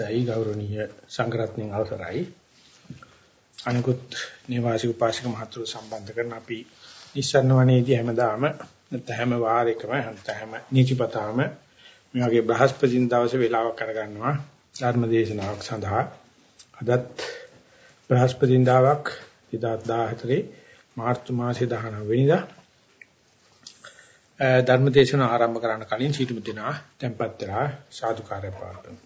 අවස්ථයි ගෞරවනීය සංඝරත්නයන් අවසරයි. අනිකුත් නිවාසික උපාසක මහතුරු සම්බන්ධ කරන අපි නිස්සන්න වනේදී හැමදාම නැත්නම් හැම වාරයකම හැම නීතිපතාම මේ වගේ බ්‍රහස්පතින් දවසේ වේලාවක් කරගන්නවා ධර්ම දේශනාවක් සඳහා. අදත් බ්‍රහස්පතින් දාවක් 2014 මාර්තු මාසේ 19 වෙනිදා ධර්ම දේශන ආරම්භ කරන්න කලින් සීතුම දිනා. tempත් වෙලා සාදුකාරය පාත්තුමු.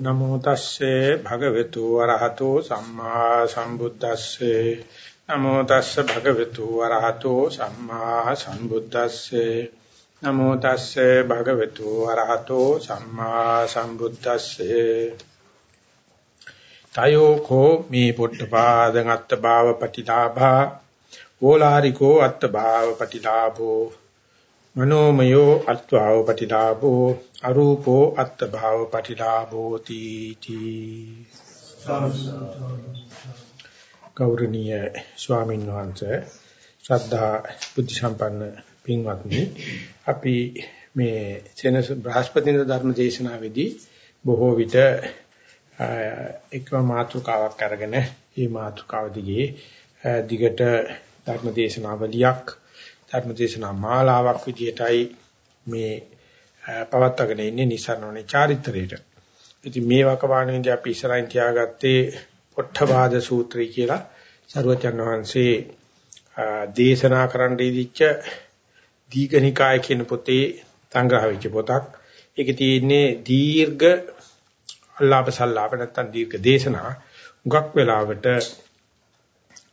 නමෝ තස්සේ භගවතු වරහතෝ සම්මා සම්බුද්දස්සේ. නමෝ තස්සේ භගවතු වරහතෝ සම්මා සම්බුද්දස්සේ. නමෝ තස්සේ භගවතු වරහතෝ සම්මා සම්බුද්දස්සේ. තයෝ කෝ මේ පොට්ටපාදං අත්ත භාව පටිලාභා ඕලාරිකෝ අත්ත භාව පටිලාභෝ මනෝමයෝ අත්වාව පටිලාභෝ අරූපෝ අත්ත භාව පටිලාභෝ තීති ගෞරවනීය ස්වාමීන් වහන්සේ ශ්‍රද්ධා බුද්ධ සම්පන්න පින්වත්නි අපි මේ සෙනස බ්‍රහස්පතින්ද ධර්ම දේශනාවේදී බොහෝ විට එකම මාතෘකාවක් අරගෙන මේ මාතෘකාව දිගේ දිගට ධර්ම දේශනාවලියක් ධර්ම දේශනා මාලාවක් විදිහටයි මේ පවත්වාගෙන ඉන්නේ නිසරණෝනේ චාරිත්‍රයේට. ඉතින් මේ වකවානුවේදී අපි ඉස්සරහින් තියාගත්තේ පොට්ටපාද සූත්‍රය කියලා සරුවචන් වහන්සේ දේශනා කරන්න දීච්ච දීඝනිකාය කියන පොතේ සංග්‍රහ වෙච්ච පොතක්. ඒකේ තියෙන්නේ දීර්ඝ අල්ලාප සල්ලාප නැත්තම් දීර්ඝ දේශනා. උගක් වෙලාවට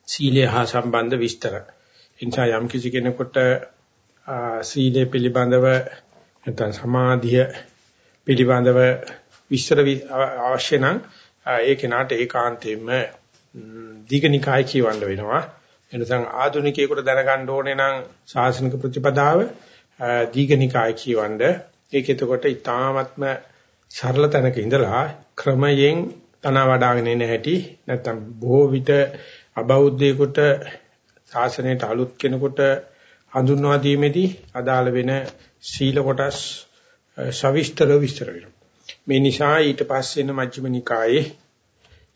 සීලය හා සම්බන්ධ විස්තර. එනිසා යම් කිසි කෙනෙකුට සීලය පිළිබඳව නැත්නම් සමාධිය පිළිබඳව විස්තර අවශ්‍ය නම් ඒ කෙනාට ඒකාන්තයෙන්ම දීඝනිකාය කියවන්න වෙනවා. එනිසා ආධුනිකයෙකුට දැනගන්න ඕනේ නම් ශාසනික ප්‍රතිපදාව දීඝනිකාය කියවන්න. ඒක එතකොට ඊ타ත්ම සරල තැනක ඉඳලා ක්‍රමයෙන් තන වඩාගෙන එන හැටි නැත්නම් බොහෝ විට අබෞද්ධයෙකුට ශාසනයට අලුත් කෙනෙකුට හඳුන්වා දීමේදී අදාළ වෙන සීල කොටස් සවිස්තර විස්තර වෙනවා. මේ නිසා ඊට පස්සේ එන මජ්ක්‍ධිම නිකායේ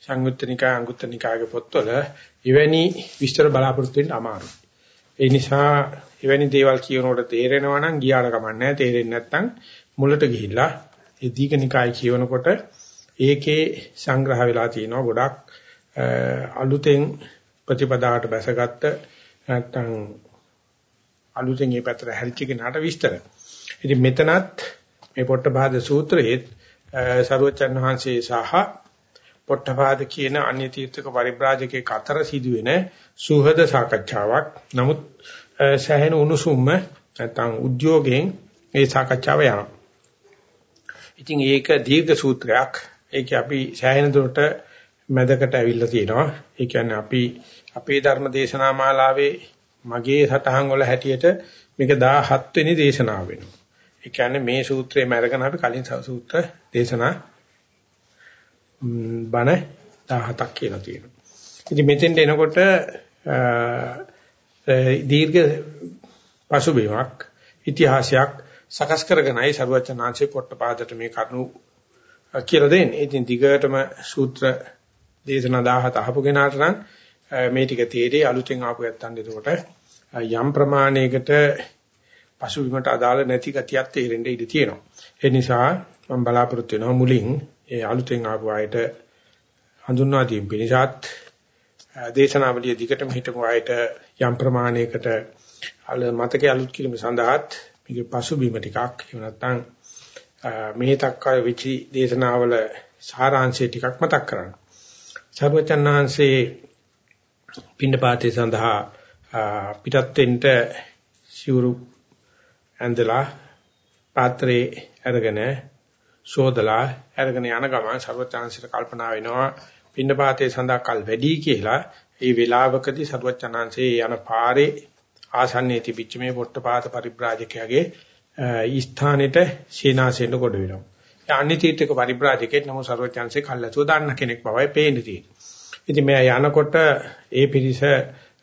සංයුත්ත නිකාය අංගුත්තර නිකායගේ පොත්වල එවැනි විස්තර බලාපොරොත්තු වෙන්න අමාරුයි. ඒ නිසා එවැනි දේවල් කියනකොට තේරෙනවා නම් ගියාට කමන්නේ නැහැ. තේරෙන්නේ නැත්නම් මුලට ගිහිල්ලා ඒ දීඝනිකාය කියවනකොට ඒකේ සංග්‍රහ වෙලා තියෙනවා ගොඩක් අලුතෙන් ප්‍රතිපදාවට බැසගත්ත නැත්නම් අලුතෙන් මේ පැත්තට හැරිච්ච කෙනාට විස්තර. ඉතින් මෙතනත් මේ පොට්ටපාද සූත්‍රයේ සරුවචන් වහන්සේ සහ පොට්ටපාද කියන අන්‍ය තීර්ථක පරිබ්‍රාජකේ අතර සිදුවෙන සුහද සාකච්ඡාවක්. නමුත් සැහෙන උණුසුම්ම නැත්නම් උද්‍යෝගයෙන් මේ සාකච්ඡාව යනවා. ඉතින් ඒක දීර්ඝ සූත්‍රයක්. ඒක අපි සැහෙන දුරට මැදකට ඇවිල්ලා තියෙනවා. ඒ කියන්නේ අපි අපේ ධර්ම දේශනා මාලාවේ මගේ සටහන් වල හැටියට මේක 17 වෙනි දේශනාව වෙනවා. ඒ කියන්නේ මේ සූත්‍රයේ මැරගෙන අපි කලින් සූත්‍ර දේශනා බණ 17ක් කියලා තියෙනවා. ඉතින් මෙතෙන්ට එනකොට දීර්ඝ පසුබිමක් ඉතිහාසයක් සකස් කරගෙනයි සරුවචනාංශේ පොට්ටපාදට මේ කරුණු කියලා දෙන්නේ. ඉතින් දිගටම සූත්‍ර දේශනා 17 අහපු කෙනාට නම් මේ ටික තේරෙයි අලුතෙන් ආපු යත්තන් එතකොට යම් ප්‍රමාණයකට පසුබිමට අදාළ නැති ගතියක් තේරෙන්න ඉඩ තියෙනවා. ඒ නිසා මම බලාපොරොත්තු වෙනවා මුලින් ඒ අලුතෙන් ආපු අයට හඳුන්වා දීම පිණිසත් දේශනාවලිය දිගටම හිටපු අයට යම් ප්‍රමාණයකට අල මතකයේ අලුත් කිරීම සඳහාත් මේක පසුබිම ටිකක් එහෙම නැත්නම් මේ තක්කා විචි දේශනාවල සාරාංශය ටිකක් මතක් කරගන්න. සර්වචන්නාංශේ පින්නපාතේ සඳහා පිටත් වෙන්න සිවුරු ඇඳලා පාත්‍රේ අරගෙන සෝදලා අරගෙන යන ගමන් සර්වචන්නාංශයට කල්පනා වෙනවා පින්නපාතේ සඳහා කල් වැඩි කියලා ඒ වෙලාවකදී සර්වචන්නාංශේ යන පාරේ ආසන්නයේ තිබිච්ච මේ පොට්ටපාත පරිබ්‍රාජකයාගේ ඊස්ථානෙට සීනාසෙන්න කොට වෙනවා. අන්‍ය තීර්ථක පරිබ්‍රාජකෙක් නමෝ ਸਰවඥාන්සේ කල්ලාතුව දාන්න කෙනෙක් බවයි පේන්නේ තියෙන්නේ. ඉතින් මෙයා යනකොට ඒ පිරිස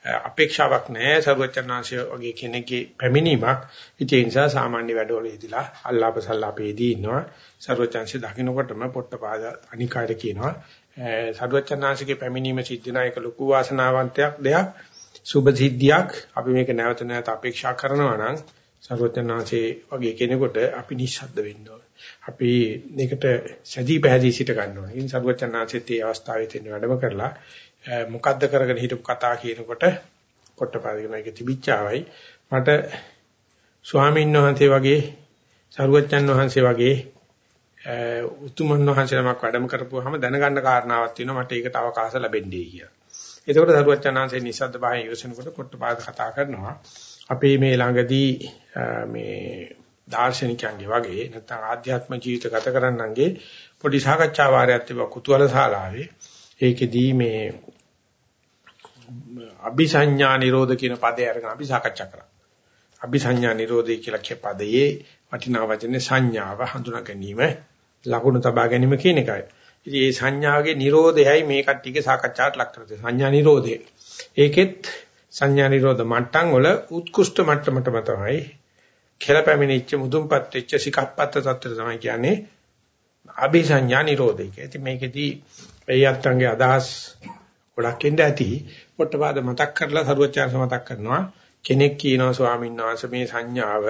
අපේක්ෂාවක් නැහැ සරුවචනාංශය වගේ කෙනෙක්ගේ පැමිණීමක්. ඒ නිසා සාමාන්‍ය වැඩවලදීලා අල්ලාප සල්ලාපේදී ඉන්නවා. සරුවචනාංශය දකින්නකොටම පොට්ටපාද අනිකායට කියනවා. සරුවචනාංශගේ පැමිණීම සිද්ධ වෙන එක ලොකු වාසනාවන්තයක් දෙයක්. සුභ සිද්ධියක්. අපි මේක නැවත නැවත අපේක්ෂා කරනවා නම් සරුවචනාංශේ වගේ කෙනෙකුට අපි නිශ්ශබ්ද වෙන්න ඕනේ. අපි මේකට සැදී පැහැදී සිට ගන්න ඕනේ. ඉතින් සරුවචනාංශයේ ඒ අවස්ථාවේ තියෙන වැඩම කරලා මොකද්ද කරගෙන හිටපු කතා කියනකොට කොටපාදගෙන ඒක තිබිච්චාවයි මට ස්වාමීන් වහන්සේ වගේ සරුවච්චන් වහන්සේ වගේ උතුමන් වහන්සේ නමක් වැඩම කරපුවාම දැනගන්න කාරණාවක් තියෙනවා මට ඒකට අවකාශ ලැබෙන්නේ කියලා. එතකොට සරුවච්චන් වහන්සේ නිසද්ද බාහිර යොසනකොට කොටපාද කතා කරනවා. අපේ මේ ළඟදී මේ දාර්ශනිකයන්ගේ වගේ නැත්නම් ආධ්‍යාත්ම ජීවිත ගත කරන්නන්ගේ පොඩි සාකච්ඡා වාරයක් තිබ්බා කුතුහල ශාලාවේ. ඒකෙදී මේ අபிසඤ්ඤා නිරෝධ කියන පදේ අරගෙන අපි සාකච්ඡා කරා. අபிසඤ්ඤා නිරෝධය කියලා කිය පදයේ වටිනා වචනේ සංඥාව හඳුනා ගැනීම ලකුණු තබා ගැනීම කියන එකයි. ඉතින් මේ සංඥාවේ නිරෝධයයි මේ කට්ටියගේ සාකච්ඡාවට ලක් කරන්නේ. සංඥා නිරෝධය. ඒකෙත් සංඥා නිරෝධ මට්ටම් වල උත්කෘෂ්ඨ මට්ටමටම තමයි කෙලපැමිණිච්ච මුදුන්පත් වෙච්ච සිකප්පත් තත්ත්වය තමයි කියන්නේ අபிසඤ්ඤා නිරෝධය. ඉතින් මේකෙදී ඒ අත්තන්ගේ අදහස් ගොඩක් එන්න ඇති. පොට්ටපාද මතක් කරලා සරුවචාන්ස මතක් කරනවා කෙනෙක් කියනවා ස්වාමීන් වහන්සේ මේ සංඥාව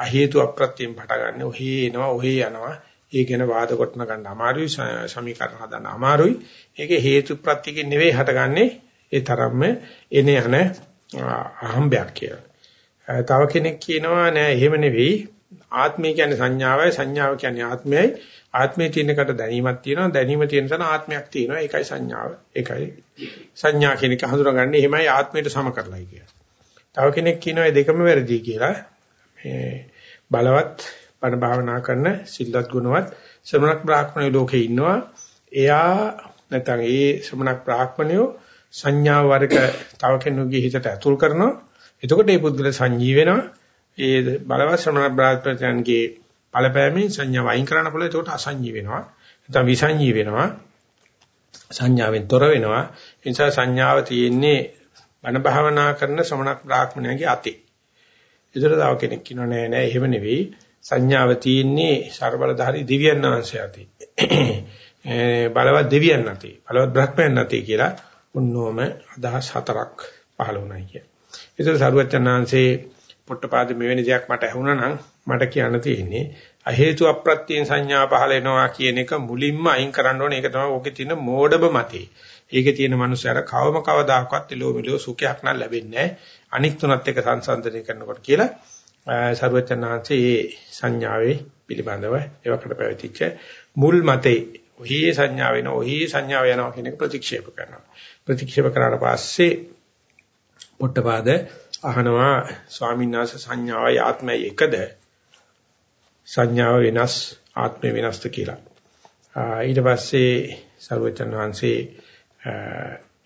අ හේතු අප්‍රත්‍යයෙන් පටගන්නේ ඔහි එනවා ඔහි යනවා. ඒ ගැන වාද කොටන ගන්න අමාරුයි සමීකරණ හදන්න අමාරුයි. ඒකේ හේතු ප්‍රත්‍යයෙන් නෙවෙයි හටගන්නේ ඒ තරම්ම එන යන අහම්බයක් කියලා. තව කෙනෙක් කියනවා නෑ එහෙම නෙවෙයි ආත්මය කියන්නේ සංඥාවයි සංඥාව කියන්නේ ආත්මයයි ආත්මයේ තියෙනකට දැනීමක් තියෙනවා දැනීම තියෙන තැන ආත්මයක් තියෙනවා ඒකයි සංඥාව ඒකයි සංඥා කියන එක හඳුනාගන්නේ එහෙමයි ආත්මයට සම කරලයි කියලා. තව කෙනෙක් කියනවා මේ දෙකම වැරදි කියලා. මේ බලවත් බණ භාවනා කරන සිල්වත් ගුණවත් ශ්‍රමණක් බ්‍රාහ්මණය ලෝකේ ඉන්නවා. එයා නැත්නම් ඒ ශ්‍රමණක් බ්‍රාහ්මණයෝ සංඥා වර්ග තව කෙනෙකුගේ හිතට ඇතුල් කරනවා. එතකොට මේ පුද්ගල සංජීව වෙනවා. ඒ බලවත් ශ්‍රමණ බ්‍රාහ්මණයන්ගේ ඵලපෑමෙන් සංඥා වයින් කරන්න පුළුවන්. ඒකට අසංජී වෙනවා. නැත්නම් විසංජී වෙනවා. සංඥාවෙන් තොර වෙනවා. ඒ නිසා සංඥාව තියෙන්නේ බණ භාවනා කරන ශ්‍රමණ බ්‍රාහ්මණයන්ගේ අතේ. ඒතර තව කෙනෙක් කියනවා නෑ නෑ එහෙම නෙවෙයි. සංඥාව තියෙන්නේ ਸਰබලධාරී දිව්‍යන් වහන්සේ අතේ. බලවත් දෙවියන් අතේ. බලවත් බ්‍රහ්මයන් අතේ කියලා උන්නෝම අදහස් හතරක් පහළ වුණා කිය. ඒතර සරුවචනාංශේ පොට්ටපාද මෙවැනි දෙයක් මට ඇහුණා නම් මට කියන්න තියෙන්නේ අ හේතු අප්‍රත්‍යයෙන් සංඥා පහල වෙනවා කියන එක මුලින්ම අයින් කරන්න ඕනේ. ඒක තමයි ඕකේ තියෙන මෝඩබ මතේ. ඒකේ තියෙන මනුස්සයර කවම කවදාකවත් එලෝ මිලෝ සුඛයක් නම් ලැබෙන්නේ නැහැ. අනික් තුනත් එක සංසන්දනය කරනකොට කියලා සර්වචනාංශයේ සංඥාවේ පිළිබඳව ඒවකට පැවතිච්ච මුල් මතේ ඔහි සංඥා වෙන ඔහි සංඥාව යනවා කියන එක ප්‍රතික්ෂේප කරනවා. ප්‍රතික්ෂේප කරාට පස්සේ පොට්ටපාද අහනවා ස්වාමීන් වහන්සේ සංඥාවයි ආත්මයයි එකද සංඥාව වෙනස් ආත්මය වෙනස්ද කියලා. ඊට පස්සේ සර්වචන් වහන්සේ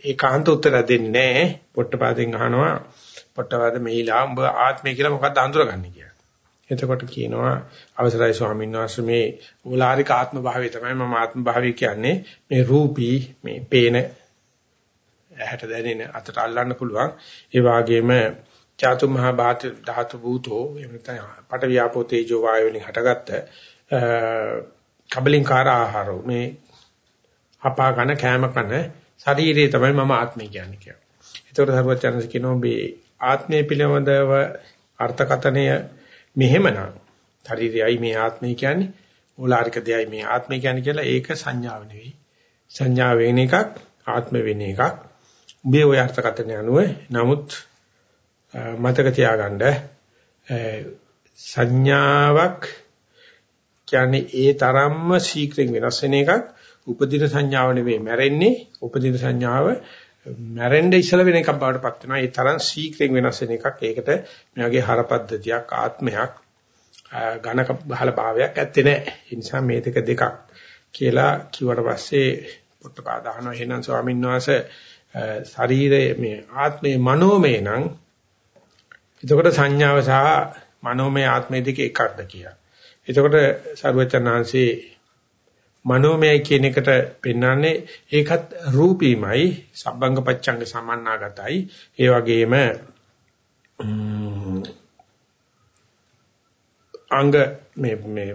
ඒකාන්ත උත්තර දෙන්නේ නැහැ. පොට්ටපාදෙන් අහනවා පොට්ටපාද මෙහිලා උඹ ආත්මය කියලා මොකක්ද අඳුරගන්නේ කියලා. එතකොට කියනවා අවසරයි ස්වාමීන් වහන්සේ මේ ඕලාරික ආත්ම භාවය තමයි මම ආත්ම භාවය කියන්නේ මේ රූපී මේ පේන ඇහැට දැනෙන අතට අල්ලන්න පුළුවන් ඒ වගේම චාතු මහා ධාතු භූතෝ එහෙම නැත්නම් පට වියාපෝ තේජෝ වායු වලින් හටගත්ත කබලින්කාර ආහාරෝ මේ අපා ගන්න කෑම කන ශරීරය තමයි මම ආත්මය කියන්නේ කියලා. ඒතකොට සර්වචන්ස කියනවා මේ ආත්මය පිළිබඳව අර්ථකතනය මෙහෙමනම් ශරීරයයි මේ ආත්මය කියන්නේ ඕලාරික දෙයයි මේ ආත්මය කියන්නේ කියලා ඒක සංඥාව නෙවෙයි. සංඥා වෙන එකක් ආත්ම වෙන එකක්. උඹේ ඔය අර්ථකතනය අනුව නමුත් මතක තියාගන්න සංඥාවක් කියන්නේ ඒ තරම්ම ශීක්‍රයෙන් වෙනස් වෙන එකක්. උපදින සංඥාව නෙවෙයි මැරෙන්නේ. උපදින සංඥාව මැරෙන්න ඉස්සල වෙන එකක් බවට පත් වෙනවා. ඒ තරම් ශීක්‍රයෙන් වෙනස් වෙන එකක්. ඒකට මේ වගේ හරපද්ධතියක් ආත්මයක් ඝන බහල භාවයක් ඇත්තේ නැහැ. ඒ නිසා මේ දෙක දෙකක් කියලා කිව්වට පස්සේ පුත්තපාදාන එහෙනම් ස්වාමීන් වහන්සේ ශරීරයේ මේ ආත්මේ මනෝමය නම් එතකොට සංඥාව සහ මනෝමය ආත්මය දෙක එකක්ද කියලා. එතකොට සරුවචනාංශේ මනෝමය කියන එකට පෙන්වන්නේ ඒකත් රූපීමයි සබ්බංග පච්ඡංග සමන්නාගතයි ඒ වගේම අංග මේ මේ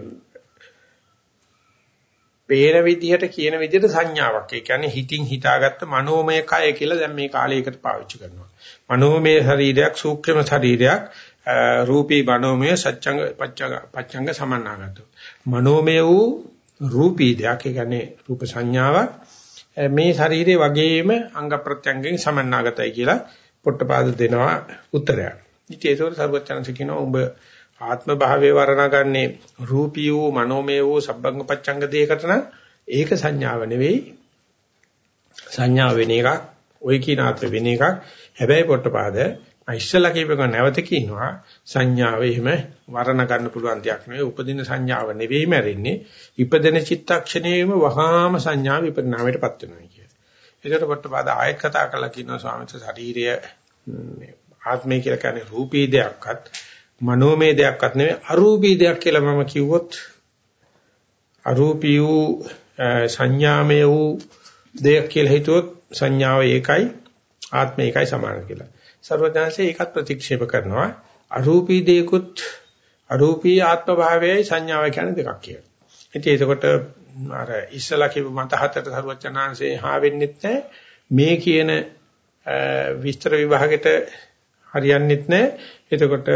පේන විදිහට කියන විදිහට සංඥාවක්. ඒ කියන්නේ හිතින් හිතාගත්ත මනෝමය කය කියලා දැන් මේ කාලයකට පාවිච්චි කරනවා. මනෝමය ශරීරයක්, සූක්ෂම ශරීරයක්, රූපී මනෝමය සත්‍යංග පච්ඡංග සමන්නාගතෝ. මනෝමය වූ රූපී දෙයක්. ඒ කියන්නේ රූප සංඥාවක් මේ ශරීරයේ වගේම අංග ප්‍රත්‍යංගයෙන් සමන්නාගතයි කියලා පොට්ටපාද දෙනවා උත්තරයක්. ඉතින් ඒකෝර සර්වචනස කියනවා ඔබ ආත්ම භාවයේ වර්ණගන්නේ රූපී වූ මනෝමය වූ සබ්බංග පච්ඡංග දෙයකට නම් ඒක සංඥාව නෙවෙයි. සංඥාව වෙන එකක් ওই කියන ආත්ම වෙන එකක්. හැබැයි පොට්ටපාද ඉස්සලා කියපේක නැවත කියනවා. සංඥාව එහෙම වර්ණ ගන්න පුළුවන් දෙයක් නෙවෙයි. උපදින සංඥාව නෙවෙයි මැරෙන්නේ. ඉපදෙන චිත්තක්ෂණයෙම වහාම සංඥා විපරිණාමයටපත් වෙනවා කිය. ඒකට පොට්ටපාද ආයත් කතා කරලා කියනවා ස්වාමීන් වහන්සේ ශරීරය ආත්මය කියලා කියන්නේ රූපී දෙයක්වත් මනෝමය දෙයක්වත් නෙවෙයි අරූපී දෙයක් කියලා මම කිව්වොත් අරූපී වූ සංඥාමය වූ දෙයක් කියලා හිතුවොත් සංඥාව ඒකයි ආත්මය ඒකයි සමාන කියලා. සර්වඥාන්සේ ඒකත් ප්‍රතික්ෂේප කරනවා. අරූපී දෙයකුත් අරූපී ආත්ම භාවයයි සංඥාව කියන්නේ දෙකක් කියලා. ඉතින් එතකොට අර ඉස්සලා කියපු මත හතර සර්වඥාන්සේ හා වෙන්නෙත් නැහැ. මේ කියන විස්තර විභාගෙට හරියන්නේත් නැහැ. එතකොට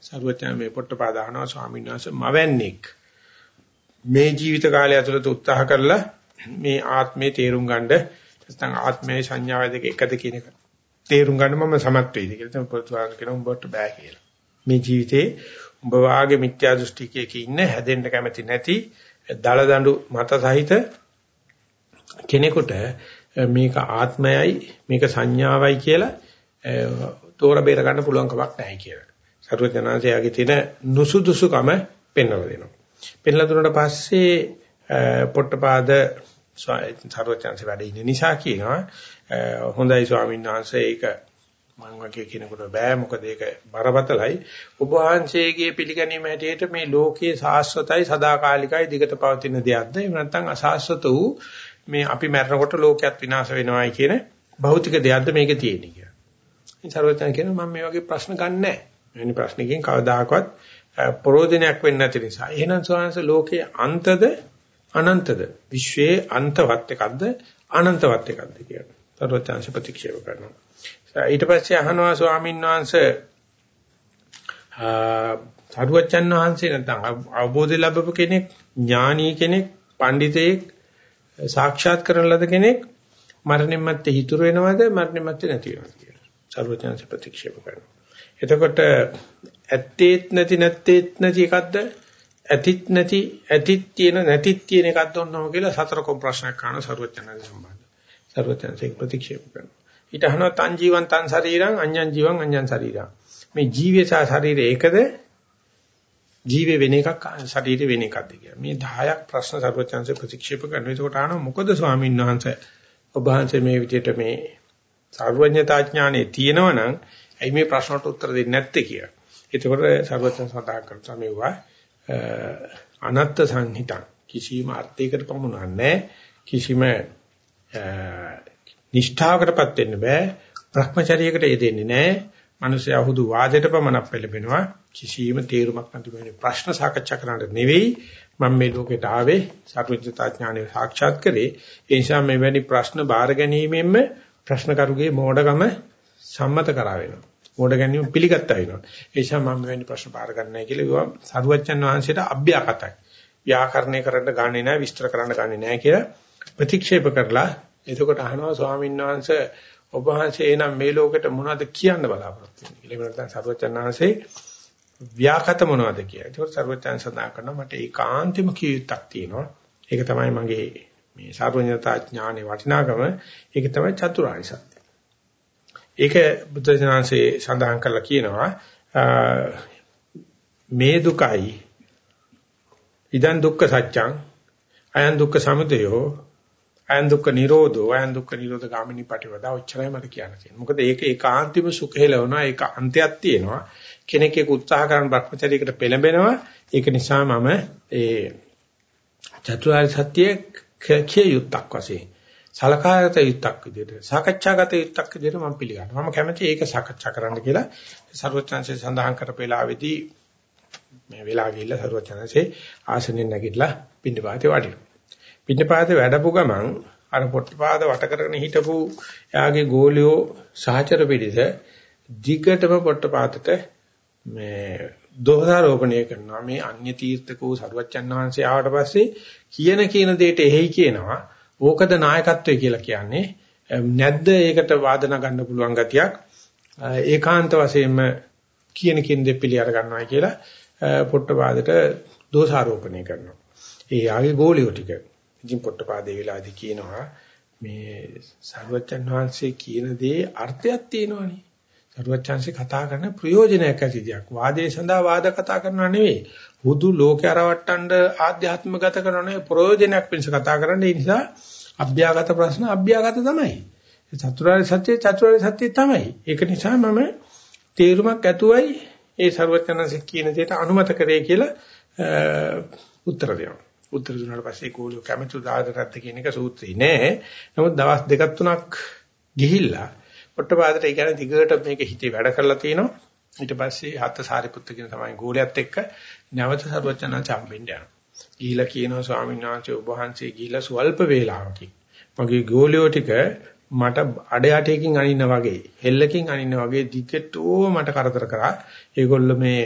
සරුවචන මේ පොට්ටපා දානවා ස්වාමීන් වහන්සේ මවන්නේක් මේ ජීවිත කාලය ඇතුළත උත්සාහ කරලා මේ ආත්මේ තේරුම් ගන්න නැත්නම් ආත්මයේ සංඥාව දෙක එකද කියන එක තේරුම් ගන්න මම සමත් වෙයිද කියලා තමයි පොතුවාන කියන උඹට බෑ කියලා. මේ ජීවිතේ උඹ වාගේ මිත්‍යා දෘෂ්ටිකයක ඉන්න හැදෙන්න කැමති නැති දල දඬු මත සහිත කෙනෙකුට මේක ආත්මයයි මේක සංඥාවයි කියලා තෝර බේර ගන්න පුළුවන් කමක් නැහැ කියලා. සරුවචනාංශයාගේ තියෙන නුසුදුසුකම පෙන්වලා දෙනවා. පෙන්ලා දුන්නාට පස්සේ පොට්ටපාද සරුවචනාංශ වැඩ ඉන්න නිසා කියනවා හොඳයි ස්වාමීන් වහන්සේ ඒක මම වගේ කෙනෙකුට බෑ මොකද ඒක බරපතලයි ඔබ වහන්සේගේ පිළිගැනීම හැටියට මේ ලෝකයේ සාස්වතයි සදාකාලිකයි දිගට පවතින දෙයක්ද එහෙම නැත්නම් අසාස්වත වූ මේ අපි මැරෙනකොට ලෝකයක් විනාශ වෙනවායි කියන භෞතික දෙයක්ද මේකේ තියෙන්නේ කියලා. ඉතින් සර්වඥයන් කියනවා මම මේ වගේ ප්‍රශ්න ගන්නෑ. මෙවැනි ප්‍රශ්නකින් කවදාකවත් ප්‍රෝධනයක් වෙන්නේ නැති නිසා. එහෙනම් ස්වාංශ ලෝකයේ අන්තද අනන්තද? විශ්වයේ අන්තවත් එකක්ද අනන්තවත් එකක්ද කියලා. සර්වඥාංශ ප්‍රතික්ෂේප කරනවා. ඊට පස්සේ අහනවා ස්වාමීන් වහන්සේ සරුවච්චන් වහන්සේ නැත්නම් අවබෝධය ලැබපු කෙනෙක් ඥානී කෙනෙක් පඬිතෙක් සාක්ෂාත් කරන ලද කෙනෙක් මරණයන් මැත්තේ හිතුරු වෙනවද මරණයන් මැත්තේ නැති වෙනවද සර්වඥාන්ස ප්‍රතික්ෂේප කරනවා. එතකොට ඇත්තේත් නැති නැත්තේත් නැති එකක්ද ඇතිත් නැති ඇතිත් තියෙන නැතිත් තියෙන එකක්ද ඔන්නම කියලා සතර කොම් ප්‍රශ්නයක් අහන සර්වඥාන්ස සම්බන්ධ. සර්වඥාන්ස ප්‍රතික්ෂේප කරනවා. ඊට අහනවා තන් ජීවන් තන් ශරීරං අඤ්ඤං ජීවන් අඤ්ඤං ශරීරං. මේ ජීවය සහ ශරීරය ඒකද ජීවේ වෙන එකක් ශරීරය වෙන එකක්ද කියලා. මේ 10ක් ප්‍රශ්න සර්වඥාන්ස ප්‍රතික්ෂේප කරනවා. ඒකට අහනවා මොකද ස්වාමීන් වහන්සේ ඔබ වහන්සේ මේ විදිහට මේ සර්වඥතා ඥානෙ තියෙනවනම් ඇයි මේ ප්‍රශ්නට උත්තර දෙන්නේ නැත්තේ කියලා. එතකොට සර්වඥ සඳහන් කරනවා මේවා අනත්ත් සංහිතං කිසිම අර්ථයකට පමුණන්නේ කිසිම නිෂ්ඨාවකටපත් වෙන්න බෑ. භ්‍රමචරියකට යෙදෙන්නේ නැහැ. මිනිස්සයා හුදු වාදයට පමණක් පෙළඹෙනවා. කිසිම තේරුමක් නැති වෙන ප්‍රශ්න සාකච්ඡා කරන්නට නෙවෙයි මම මේ ලෝකෙට ආවේ සර්වඥතා ඥානෙ සාක්ෂාත් කරේ. ඒ නිසා මෙවැනි ප්‍රශ්න බාර ගැනීමෙන්ම ප්‍රශ්න කරුගේ මෝඩකම සම්මත කරා වෙනවා. මෝඩ ගැනීම පිළිගත්තා වෙනවා. ඒ නිසා මම මෙවැනි ප්‍රශ්න පාර ගන්නයි කියලා කිව්වා සරුවච්චන් වහන්සේට අභ්‍යාකතයි. ව්‍යාකරණය කරන්න ගන්නේ නැහැ, විස්තර කරන්න ගන්නේ නැහැ කියලා ප්‍රතික්ෂේප කරලා එතකොට අහනවා ස්වාමීන් වහන්සේ ඔබ වහන්සේ එනම් මේ ලෝකෙට මොනවද කියන්න බලාපොරොත්තු වෙන්නේ කියලා. එහෙම නැත්නම් සරුවච්චන් වහන්සේ ව්‍යාකත මොනවද කියලා. ඒකෝට සරුවච්චන් සඳහන් කරනවා මට ඒකාන්තෙම කියුත්තක් තියෙනවා. ඒක තමයි මගේ මේ සාර්වඥතා ඥානේ වටිනාකම ඒක තමයි චතුරාර්ය සත්‍ය. ඒක බුද්ධ ඥානසේ සඳහන් කරලා කියනවා මේ දුකයි ඉදන් දුක්ඛ සත්‍යං අයන් දුක්ඛ සමුදයෝ අයන් දුක්ඛ නිරෝධෝ අයන් දුක්ඛ නිරෝධ ගාමිනී පටිවදා උච්චරයි මට කියන්න තියෙනවා. මොකද ඒක ඒකාන්තිම සුඛේලවනවා ඒක අන්තයක් තියෙනවා. කෙනෙක් ඒක උත්සාහ කරන භ්‍රමචර්යයකට පෙළඹෙනවා. ඒක නිසා මම ඒ චතුරාර්ය සත්‍ය කිය යුක්තක් වශයෙන් සලකාගත යුක්තක් විදිහට සාකච්ඡාගත යුක්තක් විදිහට මම පිළිගන්නවා. මම කැමතියි ඒක සාකච්ඡා කරන්න කියලා සර්වචන්සේ සඳහන් කරපේලාවේදී මේ වෙලාව ගිහිල්ලා සර්වචන්සේ ආසනෙන් නැගිටලා පින්නපාතේ වඩිනවා. පින්නපාතේ වැඩපු ගමන් අර පොට්ටපාද වට කරගෙන හිටපු එයාගේ ගෝලියෝ සහචර පිළිස දිගටම පොට්ටපාතට මේ දෝෂාරෝපණය කරනවා. මේ අන්‍ය තීර්ථකෝ සරුවච්චන් වහන්සේ ආවට පස්සේ කියන කියන දෙයට එහෙයි කියනවා. ඕකද නායකත්වය කියලා කියන්නේ නැද්ද ඒකට වාදන ගන්න පුළුවන් ගතියක්? ඒකාන්ත වශයෙන්ම කියන කියන දේ පිළිඅර ගන්නවා කියලා පොට්ටපාදට දෝෂාරෝපණය කරනවා. ඒ ආගේ ගෝලියෝ ටික. ඉතින් පොට්ටපාදේ වෙලාදී කියනවා මේ සරුවච්චන් වහන්සේ කියන දේ අර්ථයක් තියෙනවනේ. සරුවච්චන්සේ කතා කරන ප්‍රයෝජනයක් ඇති දෙයක්. වාදයේ සඳහා වාද කතා කරනවා නෙවෙයි. හුදු ලෝකේ අරවට්ටන්න ආධ්‍යාත්මගත කරන නෙවෙයි ප්‍රයෝජනයක් පිණිස කතා කරන්නේ. ඒ නිසා අභ්‍යාගත ප්‍රශ්න අභ්‍යාගත තමයි. චතුරාර්ය සත්‍ය චතුරාර්ය සත්‍ය තමයි. ඒක නිසා මම තේරුමක් ඇතුවයි ඒ සරුවච්චන්සේ කියන දෙයට අනුමත කරේ කියලා උත්තර දෙනවා. උත්තර දුන්නාට පස්සේ කෝලිය කැමති උදාහරණයක් කියන එක සූත්‍රේ නෑ. නමුත් දවස් දෙකක් තුනක් ගිහිල්ලා පොට්ටපාදට ඒ කියන්නේ දිගට මේක හිතේ වැඩ කරලා තිනවා. ඊට පස්සේ හත් සාරිපුත්ත කියන තමයි ගෝලයට එක්ක නැවත සර්වචනං චම්බෙන්න යනවා. ගිහිලා කියනවා ස්වාමීන් වහන්සේ ඔබ වහන්සේ ගිහිලා සුවල්ප වේලාවකින් මගේ ගෝලියෝ ටික මට අඩයටයකින් අනින්න වගේ හෙල්ලකින් අනින්න වගේ දිගටෝ මට කරදර කරා. ඒගොල්ල මේ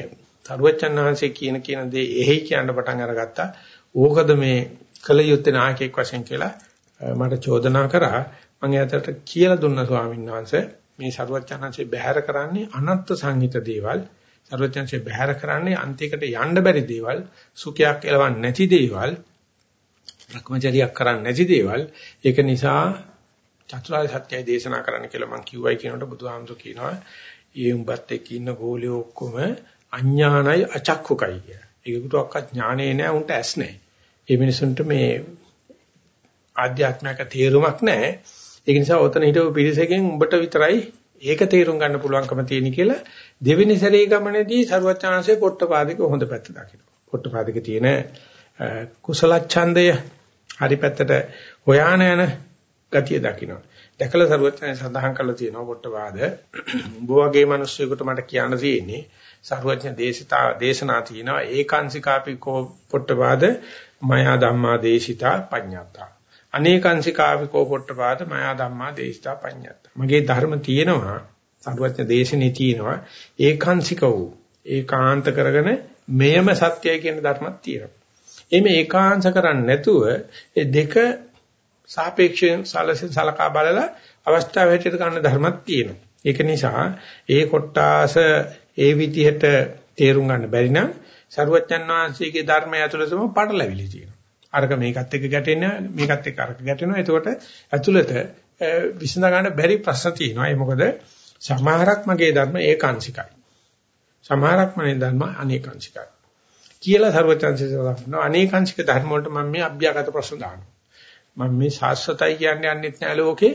සර්වචන් වහන්සේ කියන කියන දේ එහෙයි කියන්න පටන් අරගත්තා. ඕකද මේ කල යුත්තේ නායකයෙක් වශයෙන් කියලා මට චෝදනා කරා. මම එයාට කියලා දුන්න ස්වාමීන් වහන්සේ මේ ਸਰවඥාන්සේ බැහැර කරන්නේ අනත්ත් සංහිත දේවල් ਸਰවඥාන්සේ බැහැර කරන්නේ අන්තිකට යන්න බැරි දේවල් සුඛයක් එලවන්නේ නැති දේවල් භ්‍රමචරියක් කරන්නේ නැති දේවල් ඒක නිසා චතුරාර්ය සත්‍යය දේශනා කරන්න කියලා මම කිව්වයි කියනකොට බුදුහාමුදුරු කියනවා ඒ උඹත් එක්ක ඉන්න ගෝලියෝ ඔක්කොම අඥානයි අචක්කුකයි කිය. ඒකට ඔක්ක ඥානේ නෑ උන්ට ඇස් නෑ. ඒ මිනිසුන්ට මේ ආධ්‍යාත්මික තේරුමක් නෑ. ඒක නිසා ඔතන හිටපු පිරිසකින් උඹට විතරයි ඒක තේරුම් ගන්න පුළුවන්කම තියෙන කියලා දෙවෙනි සැරේ ගමනේදී සරුවචාන්සේ පොට්ටපාදික හොඳ පැත්ත දකිනවා. පොට්ටපාදික තියෙන කුසල ඡන්දය හරි පැත්තට හොයාන යන ගතිය දකිනවා. දැකලා සරුවචාන්සේ සඳහන් කරලා තියෙනවා පොට්ටපාද උඹ වගේ මිනිස්සුෙකුට මට කියන්න තියෙන්නේ සරුවචන දේශිතා දේශනා තියෙනවා ඒකාංශිකාපි කෝ පොට්ටපාද මයා ධම්මා දේශිතා පඤ්ඤාතා අනේකංසිකාවිකෝ පොට්ටපාද මයා ධම්මා දේශිතා පඤ්ඤත්ත. මගේ ධර්ම තියෙනවා සරුවත්න දේශනේ තියෙනවා ඒකාංශික වූ ඒකාන්ත කරගෙන මෙයම සත්‍යයි කියන ධර්මයක් තියෙනවා. එimhe ඒකාංශ කරන්නේ නැතුව ඒ දෙක සාපේක්ෂයෙන් සලසෙන් සලකා බලලා අවස්ථාව හැටියට ගන්න ධර්මයක් තියෙනවා. ඒක නිසා ඒ කොට්ටාස ඒ විදිහට තේරුම් ගන්න බැරි නම් සරුවච්චන් වහන්සේගේ ධර්මය ඇතුළතම පටලැවිලි තියෙනවා. අරක මේකත් එක්ක ගැටෙන මේකත් එක්ක අරක ගැටෙනවා. එතකොට ඇතුළත විසඳ ගන්න බැරි ප්‍රශ්න තියෙනවා. ඒ මොකද සමහරක් මගේ ධර්ම ඒකාංශිකයි. සමහරක් මගේ ධර්ම අනේකාංශිකයි. කියලා සර්වචන්සේ සඳහන් අනේකාංශික ධර්ම වලට මම මේ අභ්‍යාගත ප්‍රශ්න දානවා. මම මේ ශාස්ත්‍රතයි කියන්නේ යන්නෙත් නෑ ලෝකේ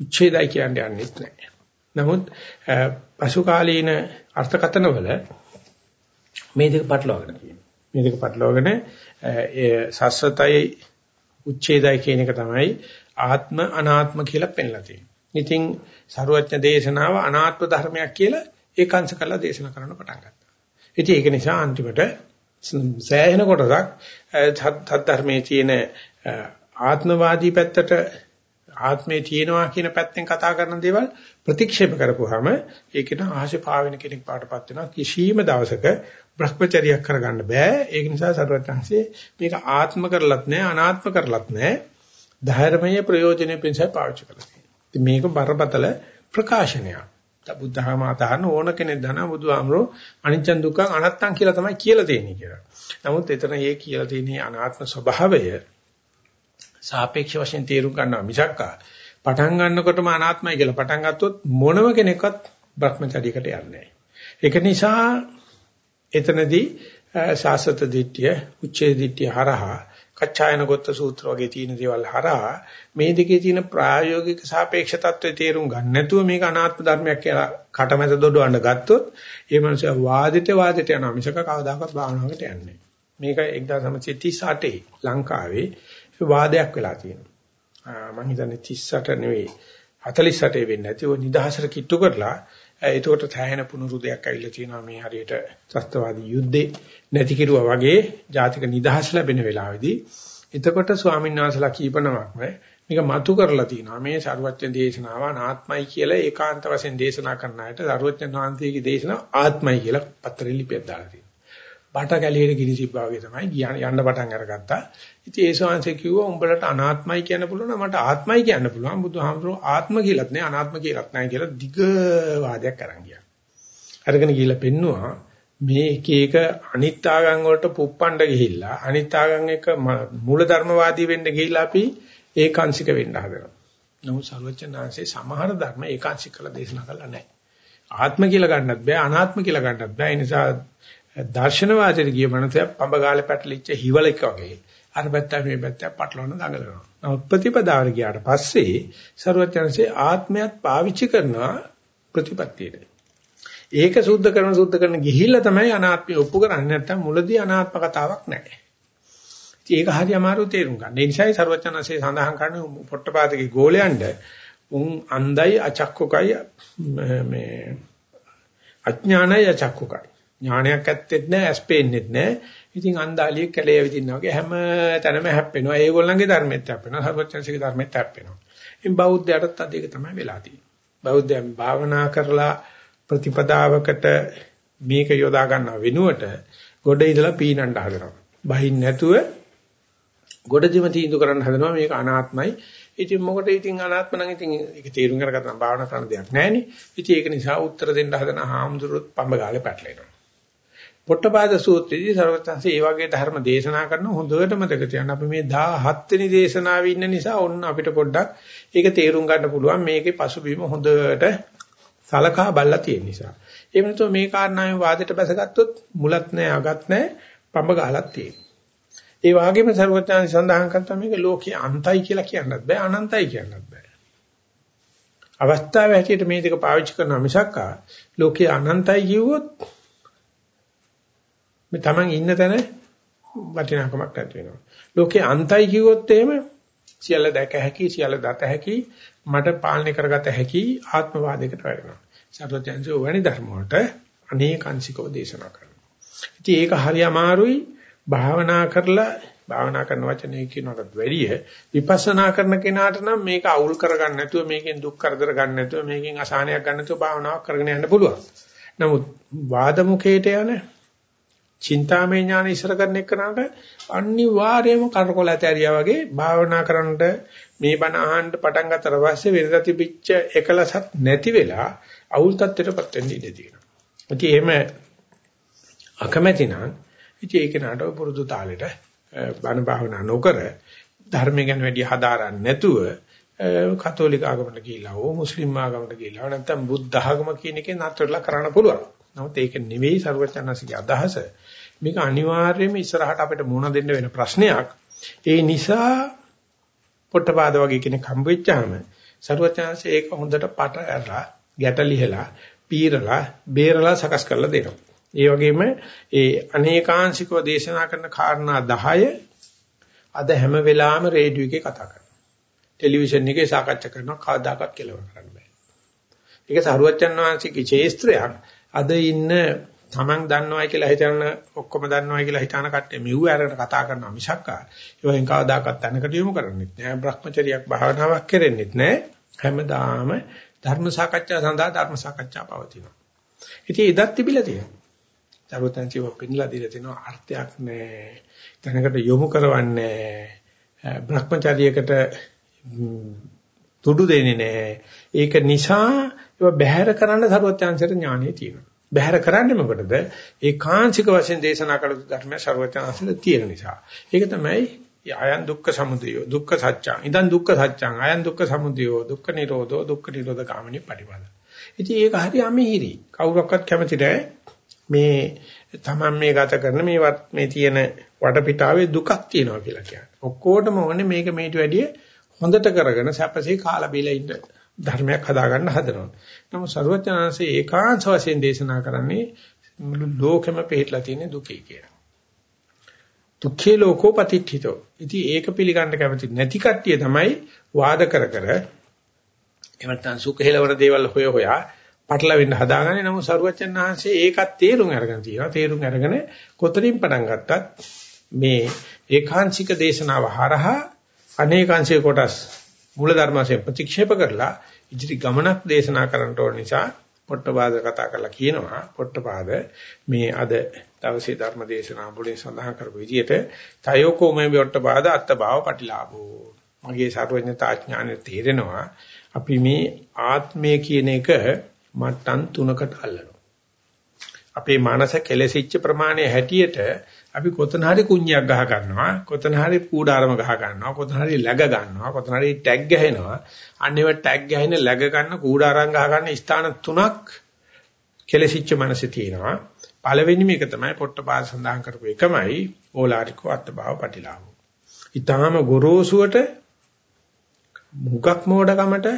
උච්ඡේදයි කියන්නේ යන්නෙත් නෑ. නමුත් පසු කාලීන අර්ථකතනවල මේ දෙක පටලවාගෙන තියෙනවා. මේ දෙක පටලවාගෙන ඒ සස්සතයි උච්ඡේදයි කියන එක තමයි ආත්ම අනාත්ම කියලා පෙන්ලා තියෙන්නේ. ඉතින් සරුවච්ඥ දේශනාව අනාත්ම ධර්මයක් කියලා ඒකාංශ කළා දේශනා කරන්න පටන් ගත්තා. ඉතින් ඒක නිසා අන්තිමට සෑහෙන කොටසක් ධර්මයේ තියෙන ආත්මවාදී පැත්තට ආත්මේ තියෙනවා කියන පැත්තෙන් කතා කරන දේවල් ප්‍රතික්ෂේප කරපුවාම ඒකට ආශේ පාවෙන කෙනෙක් පාටපත් වෙනවා කිසියම් දවසක භ්‍රමචරියක් කරගන්න බෑ. ඒක නිසා සරුවත්ංශේ මේක ආත්ම කරලත් නෑ අනාත්ම කරලත් නෑ. ධර්මයේ ප්‍රයෝජනෙ පිණිසයි පාවිච්චි කරලා තියෙන්නේ. මේක බරපතල ප්‍රකාශනයක්. බුද්ධහම අතහන ඕන කෙනෙක් දන බුදුහාමරෝ අනිච්ච දුක්ඛ අනත්තං කියලා තමයි කියලා තියෙන්නේ කියලා. නමුත් එතන මේ කියලා තියෙන අනාත්ම ස්වභාවය සාපේක්ෂ වශයෙන් තේරුම් ගන්නවා මිසක්කා පටන් ගන්නකොටම අනාත්මයි කියලා පටන් ගත්තොත් මොනම කෙනෙක්වත් භ්‍රමචරියකට යන්නේ නැහැ. ඒක නිසා එතනදී සාසත දිට්ඨිය, උච්චේ දිට්ඨිය හරහා, කච්ඡායන ගොත්ත සූත්‍ර වගේ තියෙන දේවල් හරහා මේ දෙකේ තියෙන ප්‍රායෝගික සාපේක්ෂ తත්වයේ තේරුම් ගන්න නැතුව මේක අනාත්ම ධර්මයක් කියලා කටමැත දොඩවන්න ගත්තොත් ඒ මනුස්සයා වාදිත වාදිත යනවා මිසක කවදාකවත් භාවනාවකට යන්නේ මේක 1938 ලංකාවේ වාදයක් වෙලා තියෙනවා. මම හිතන්නේ 38 නෙවෙයි 48 වෙන්නේ නැති. ඔය නිදහසට කිට්ටු කරලා ඒකට සෑහෙන පුනරුදයක් ඇවිල්ලා තියෙනවා මේ හරියට ත්‍ස්තවාදී යුද්ධේ නැති කෙරුවා වගේ ජාතික නිදහස ලැබෙන වෙලාවේදී. එතකොට ස්වාමීන් වහන්සේලා කීපනමක් මේක මතු කරලා තිනවා. මේ ਸਰුවත්න දේශනාව අනාත්මයි කියලා ඒකාන්ත වශයෙන් දේශනා කරන අයට ਸਰුවත්න වහන්සේගේ දේශනාව ආත්මයි කියලා පත්‍රෙ ලිපියක් දාලා බට කැලියේ ගිනි සිබ්බා වගේ තමයි යන්න පටන් අරගත්තා. ඉතින් ඒ ශාංශේ කිව්වා උඹලට අනාත්මයි කියන්න පුළුවන් මට ආත්මයි කියන්න පුළුවන්. බුදුහාමුදුරුවෝ ආත්ම කියලාත් නෑ අනාත්ම කියලාත් නෑ කියලා දිග වාදයක් අරන් ගියා. අරගෙන ගිහිල්ලා පෙන්නවා මේ එක එක අනිත්‍යාගම් වලට පුප්පණ්ඩ ගිහිල්ලා අනිත්‍යාගම් එක මූලධර්මවාදී වෙන්න ගිහිල්ලා අපි ඒකාංශික වෙන්න හදනවා. නමුත් සර්වචනාංශේ සමහර ධර්ම ඒකාංශික කළ දේශනා කළා නැහැ. ආත්ම කියලා ගන්නත් බෑ අනාත්ම කියලා ගන්නත් බෑ. ඒ නිසා දර්ශන වාදයට ගිය මනසක් පඹ ගාලේ පැටලිච්ච හිවලෙක් වගේ අර පැත්ත මේ පැත්ත පටලවන දඟලනවා. නමුත් ප්‍රතිපදාවට ගියාට පස්සේ ਸਰවඥාන්සේ ආත්මයත් පාවිච්චි කරනවා ප්‍රතිපත්තියට. ඒක සුද්ධ කරන සුද්ධ කරන ගිහිල්ලා තමයි අනාත්මය ඔප්පු කරන්නේ නැත්තම් මුලදී අනාත්ම කතාවක් නැහැ. ඉතින් ඒක හරි අමාරු තේරුම් ගන්න. ඒ නිසායි ਸਰවඥාන්සේ සඳහන් කරන්නේ පොට්ටපාදගේ ගෝලයන්ට උන් අන්දයි අචක්කකයි මේ අඥානයි අචක්කකයි ඥානයක් ඇත්තෙත් නැහැ, ඇස් පේන්නෙත් නැහැ. ඉතින් අන්දාලිය කැලේ විදිනා වගේ හැම තැනම හැප්පෙනවා. ඒගොල්ලන්ගේ ධර්මෙත් හැප්පෙනවා. සර්වඥාන්සේගේ ධර්මෙත් හැප්පෙනවා. ඉතින් බෞද්ධයටත් අද ඒක තමයි වෙලා තියෙන්නේ. බෞද්ධයන් භාවනා කරලා ප්‍රතිපදාවකට මේක යොදා ගන්න වෙනුවට ගොඩ ඉඳලා පීනන්න හදනවා. බහින් නැතුව ගොඩදිම තීන්දුව කරන්න හදනවා මේක අනාත්මයි. ඉතින් මොකට ඉතින් අනාත්ම නම් ඉතින් ඒක තේරුම් කරගන්න භාවනා කරන දෙයක් නැහැ නේ. ඉතින් ඒක නිසා උත්තර දෙන්න හදන හාමුදුරුවෝ පඹ ගාලේ පැටලෙනවා. පොට්ටපාද සූත්‍රයේදී සර්වත්‍ංශේ ඒ වගේ ධර්ම දේශනා කරන හොඳට මතක තියාගන්න අපි මේ 17 වෙනි දේශනාවේ ඉන්න නිසා ඔන්න අපිට පොඩ්ඩක් ඒක තේරුම් ගන්න පුළුවන් මේකේ පසුබිම හොඳට සලකා බලලා තියෙන නිසා. ඒ වෙනතෝ මේ කාරණාවෙන් වාදයට බැසගත්තොත් මුලත් නැහැ අගත් නැහැ පඹ ගහලක් තියෙනවා. ඒ වගේම සර්වත්‍ංශ සඳහන් කරતા මේක ලෝකයේ අන්තයි කියලා කියන්නත් බෑ අනන්තයි කියන්නත් බෑ. අවස්ථාවේ හැටියට මේ දෙක පාවිච්චි කරනවා මිසක් ලෝකයේ අනන්තයි කිව්වොත් මේ Taman ඉන්න තැන වටිනාකමක් නැති වෙනවා. ලෝකේ අන්තයි කිව්වොත් එහෙම සියල්ල දැක හැකි සියල්ල දත හැකි මට පාලනය කරගත හැකි ආත්මවාදයකට වැටෙනවා. සර්වඥයන්සේ වණි ධර්ම වලට අනේකාංශිකව දේශනා කරනවා. ඉතින් ඒක හරි අමාරුයි භාවනා කරලා භාවනා කරන වචනේ කියනකට වැඩිය විපස්සනා කරන කෙනාට නම් මේක අවුල් කරගන්න නැතුව මේකෙන් දුක් කරදර ගන්න නැතුව මේකෙන් අසහනයක් ගන්න නැතුව භාවනාවක් කරගෙන යන්න පුළුවන්. නමුත් වාද මුඛයට යන චින්තාමය ඥාන ඉස්සර කරන එකනට අනිවාර්යයෙන්ම කරකොල ඇතරියා වගේ භාවනා කරන්නට මේ බණ අහන්න පටන් ගත්තට පස්සේ වෙනදා තිබිච්ච එකලසක් නැති වෙලා අවුල් තත්ත්වයටපත් වෙන්න ඉඩ තියෙනවා. ඉතින් එහෙම අකමැති නම් ඉතින් ඒක නට පුරුදු තාලෙට බණ භාවනා නොකර ධර්ම ගැන වැඩි හදාරන්නේ නැතුව කතෝලික ආගමකට ගිහිලා හෝ මුස්ලිම් ආගමකට ගිහිලා නැත්නම් බුද්ධ ආගම කියන එකේ නතරලා කරන්න පුළුවන්. නමුත් ඒක නෙවෙයි ਸਰවඥාන්සේගේ අදහස. මේක අනිවාර්යයෙන්ම ඉස්සරහට අපිට මුණ දෙන්න වෙන ප්‍රශ්නයක්. ඒ නිසා පොට්ටපාද වගේ කෙනෙක් හම්බෙච්චාම ਸਰවඥාන්සේ ඒක හොඳට පට ඇරලා ගැටලිහලා පීරලා බේරලා සකස් කරලා දෙනවා. ඒ වගේම ඒ අනේකාංශිකව දේශනා කරන කාරණා 10 අද හැම වෙලාවෙම රේඩියෝ එකේ කතා කරනවා. ටෙලිවිෂන් එකේ සාකච්ඡා කරනවා කවදාකවත් කෙලවර කරන්න බෑ. ඒක සරුවච්චන් වහන්සේගේ ශේස්ත්‍රයක්. අද ඉන්න Taman දන්නවයි කියලා හිතන ඔක්කොම දන්නවයි කියලා හිතාන කට්ටිය මෙව්ව අරගෙන කතා කරනවා මිසක් ඒවෙන් කවදාකවත් තැනකට යොමු කරන්නේත් නෑ. බ්‍රහ්මචරියක් භාවනාවක් කරෙන්නෙත් නෑ. හැමදාම ධර්ම සාකච්ඡා සඳහා ධර්ම සාකච්ඡා පවතිනවා. ඉතින් ඉදත් තිබිලා තියෙනවා. සර්වතන්සිව පෙන්ලා දීලා තියෙනවා අර්ථයක් නෑ. තැනකට යොමු කරවන්නේ බ්‍රහ්මචරියකට තුඩු දෙන්නේ නෑ. ඒක නිසා ඒක බැහැර කරන්න සර්වත්‍ංශයට ඥානෙ තියෙනවා. බැහැර කරන්නේ මොකටද? ඒකාංශික වශයෙන් දේශනා කළ ධර්මය ਸਰවඥාන්සල තියෙන නිසා. ඒක තමයි අයන් දුක්ඛ සමුදය දුක්ඛ සත්‍යං. ඉදන් දුක්ඛ සත්‍යං. අයන් දුක්ඛ සමුදය දුක්ඛ නිරෝධෝ දුක්ඛ නිරෝධ ගාමිනී පටිපද. ඉතින් ඒක හරි අමහිරි. කවුරක්වත් කැමති නැහැ. මේ තමන් මේ ගත කරන මේ මේ තියෙන වටපිටාවේ දුකක් තියෙනවා කියලා කියන්නේ. ඔක්කොටම ඕනේ මේක මේට වැඩිය හොඳට කරගෙන සැපසේ කාලා බීලා ඉන්න ධර්මයක් හදාගන්න හදනවා. නමුත් ਸਰවඥාන්සේ ඒකාංශ වශයෙන් දේශනා කරන්නේ මුළු ලෝකෙම පිටලා තියෙන දුකයි කියලා. දුක්ඛේ ලෝකෝ පතිට්ඨිතෝ. ඉතින් ඒක පිළිගන්න කැමති නැති කට්ටිය තමයි වාද කර කර එහෙම නැත්නම් සුඛේලවර දේවල් හොය හොයා පටලවෙන්න හදාගන්නේ. නමුත් සරුවචන් ආංශේ ඒකත් තේරුම් අරගෙන තියෙනවා. තේරුම් අරගෙන කොතරින් පටන් ගත්තත් මේ ඒකාංශික දේශනාව හරහා අනේකාංශික කොටස් මූල ධර්මයෙන් ප්‍රතික්ෂේප කරලා ඉදිරි ගමනක් දේශනා කරන්න ඕන නිසා පොට්ටපාද කතා කරලා කියනවා. පොට්ටපාද මේ අද දවසේ ධර්ම දේශනා මුලින් සඳහන් කරපු විදිහට තයෝකෝ මේ පොට්ටපාද අත්බාව පටිලාභෝ. මගේ සර්වඥතා ඥානෙ තේරෙනවා අපි මේ ආත්මය කියන එක මට්ටම් තුනකට අල්ලනවා. අපේ මනස කෙලෙසිච්ච ප්‍රමාණය හැටියට අපි කොතන හරි කුණ්‍යක් ගහ ගන්නවා කොතන හරි කූඩාරම ගහ ගන්නවා කොතන හරි läග ගන්නවා කොතන හරි ටැග් ගහනවා. අන්නේව ටැග් ගහින läග ගන්න කූඩාරම් ගහ ගන්න ස්ථාන තුනක් කෙලසිච්ච මනසේ තියෙනවා. පළවෙනිම එක තමයි පොට්ටපාද සඳහන් කරපු එකමයි ඕලාරිකෝ අත්භව පටිලාභෝ. ඊටාම ගොරෝසුවට මුගක් මෝඩකමට